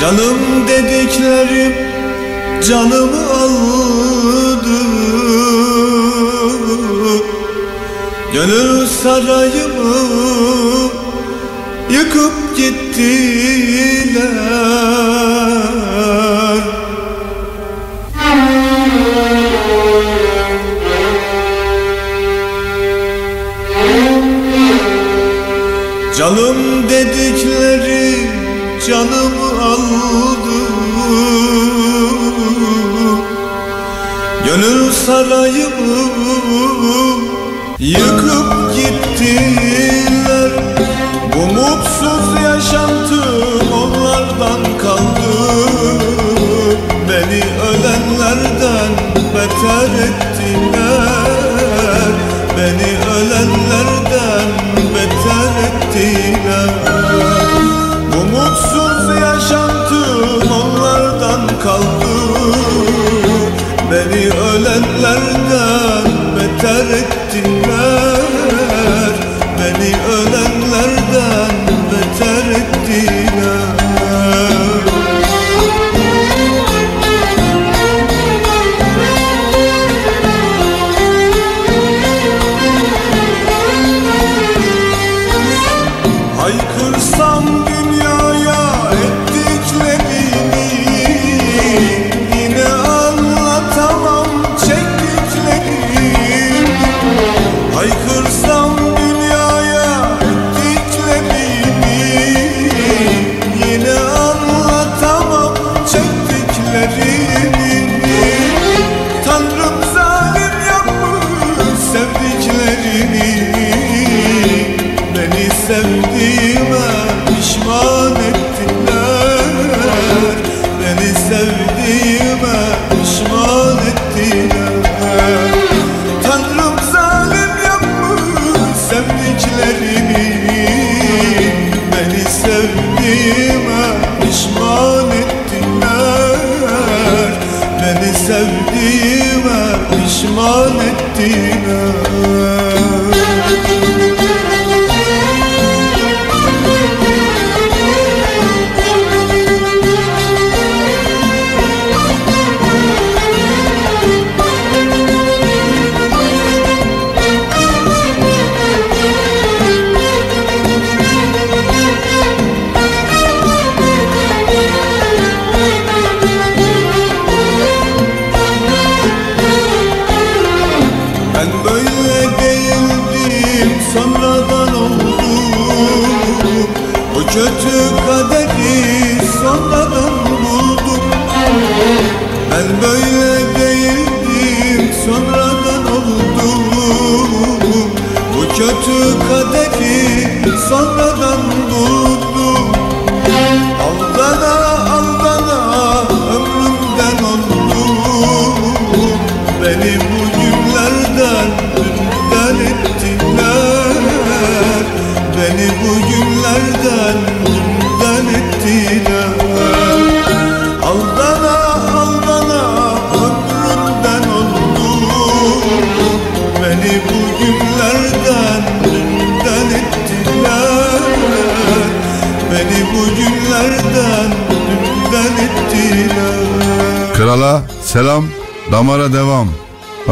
Canım dediklerim canımı aldı. Gönül sarayımı yıkıp gittiler. Canım dedikleri canımı aldı. Gönül sarayımı yıkıp gittiler. Bu mutsuz yaşantım onlardan kaldı. Beni ölenlerden beter ettiler. Beni ölenlerden beter ettiler kaldı. Beni ölenlerden beter ettiler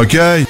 Okay.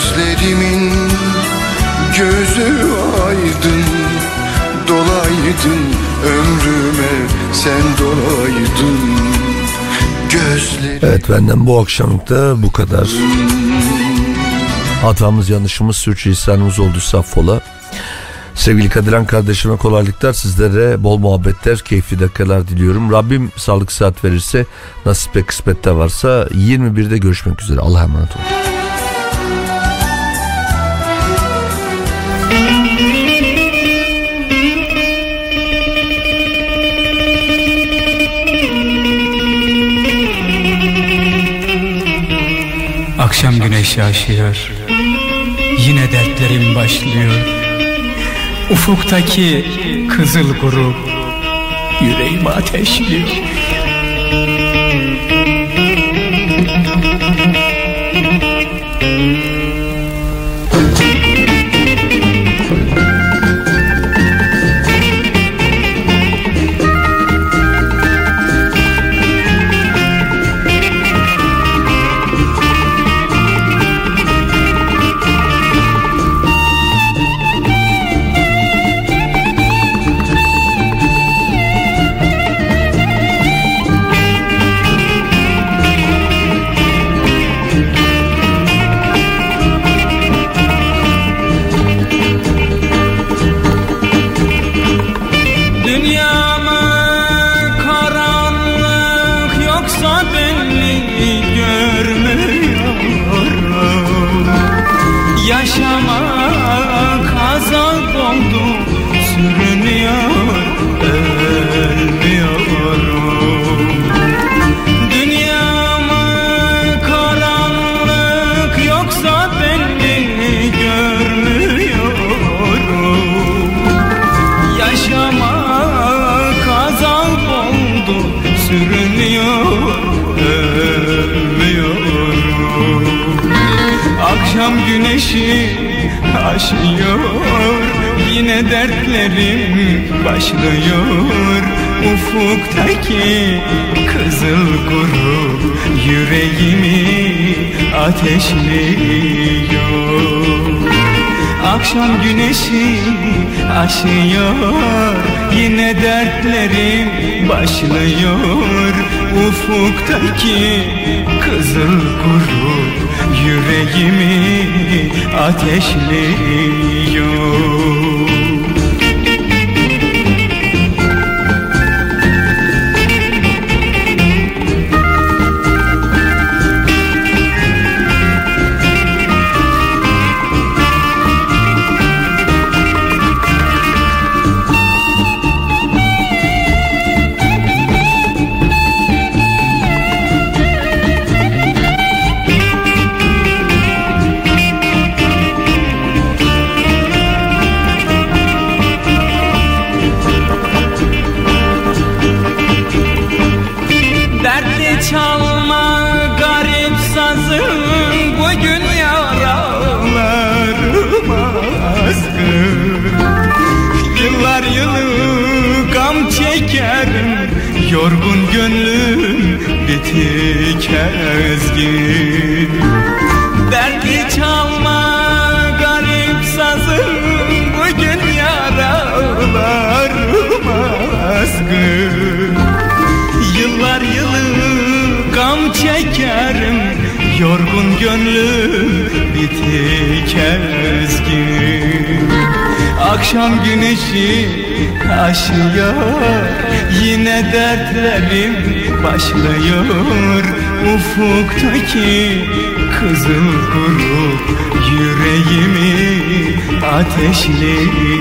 Gözlerimin gözü aydın Dolaydın ömrüme sen dolaydın Gözlerim Evet benden bu akşamlık da bu kadar. Hatamız yanlışımız sürçülisanımız oldu saffola. Sevgili Kadiran kardeşime kolaylıklar sizlere bol muhabbetler keyifli dakikalar diliyorum. Rabbim sağlık saat verirse nasip ve kısmette varsa 21'de görüşmek üzere. Allah'a emanet olun. Akşam güneşi aşıyor Yine dertlerim başlıyor. Ufuktaki kızıl grup Yüreğimi ateşliyor aşıyor Yine dertlerim başlıyor. Ufuktaki kızıl grup Yüreğimi ateşliyor. Akşam güneşi aşıyor. Yine dertlerim başlıyor. Ufuktaki kızıl grup Yüreğimi ateşliyor Yorgun gönlüm bitik ezgin Akşam güneşi aşıyor Yine dertlerim başlıyor. Ufuktaki kızıl grup Yüreğimi ateşliyor.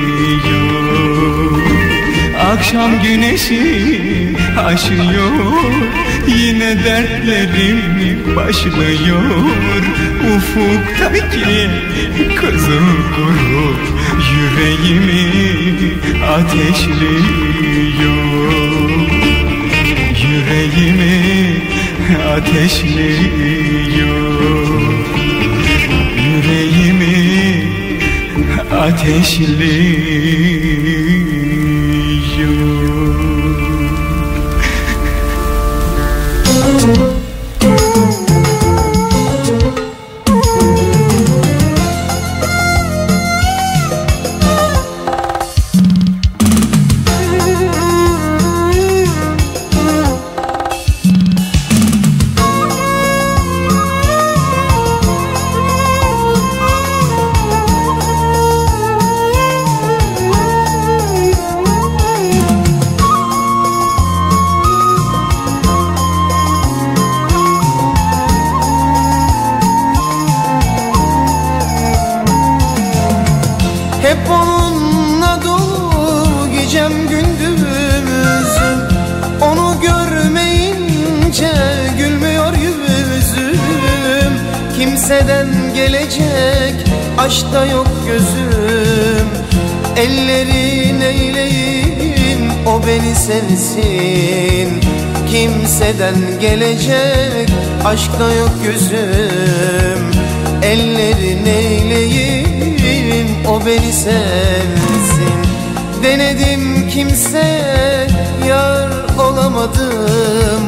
Akşam güneşi aşıyor. Yine dertlerim başlıyor. Ufuktaki kızıl grup Yüreğimi ateşliyor. Yüreğimi ateşliyor. Yüreğimi ateşliyor sevsin. Kimseden gelecek aşkta yok gözüm Ellerin eyleyin o beni sevsin. Denedim kimseye yar olamadım.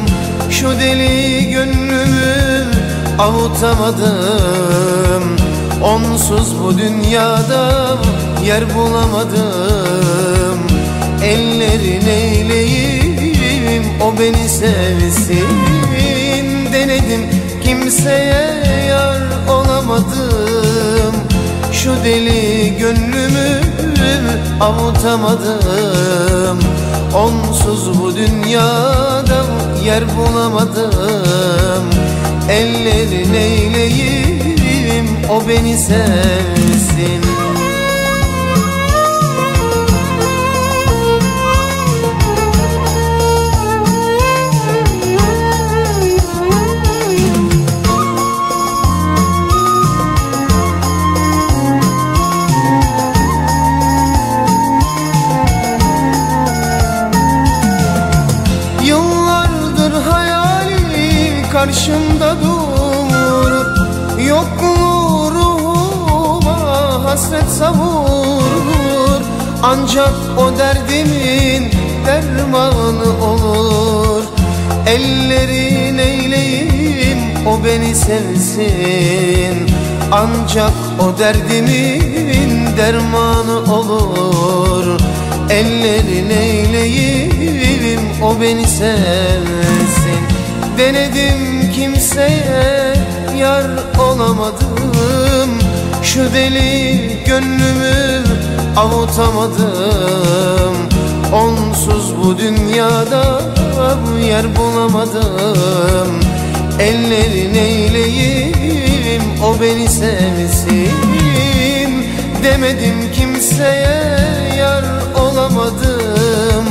Şu deli gönlümü avutamadım. Onsuz bu dünyada yer bulamadım Ellerin eyleyim o beni sevsin. Denedim kimseye yar olamadım. Şu deli gönlümü avutamadım. Onsuz bu dünyada yer bulamadım. Ellerin eyleyim o beni sevsin Ancak o derdimin dermanı olur. Ellerin eyleyim o beni sevsin. Ancak o derdimin dermanı olur. Ellerin eyleyim o beni sevsin. Denedim kimseye yar olamadım Şu deli gönlümü avutamadım. Onsuz bu dünyada yer bulamadım. Ellerin eyleyim o beni sevsin. Demedim kimseye yar olamadım.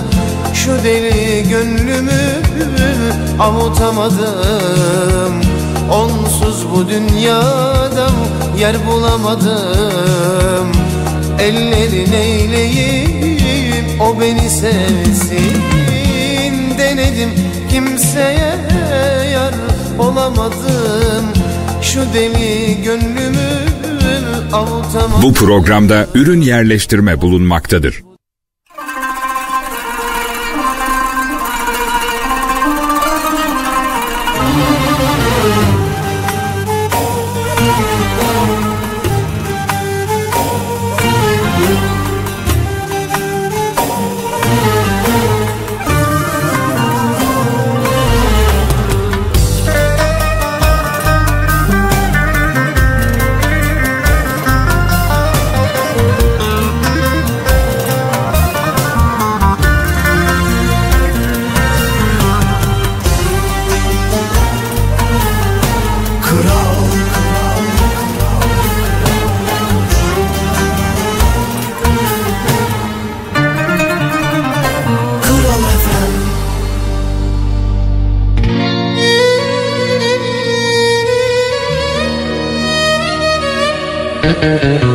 Şu deli gönlümü avutamadım Onsuz bu dünyada yer bulamadım. Ellerin eyleyim o beni sevsin. Denedim kimseye yar olamadım. Şu deli gönlümü avutamadım. Bu programda ürün yerleştirme bulunmaktadır. Bu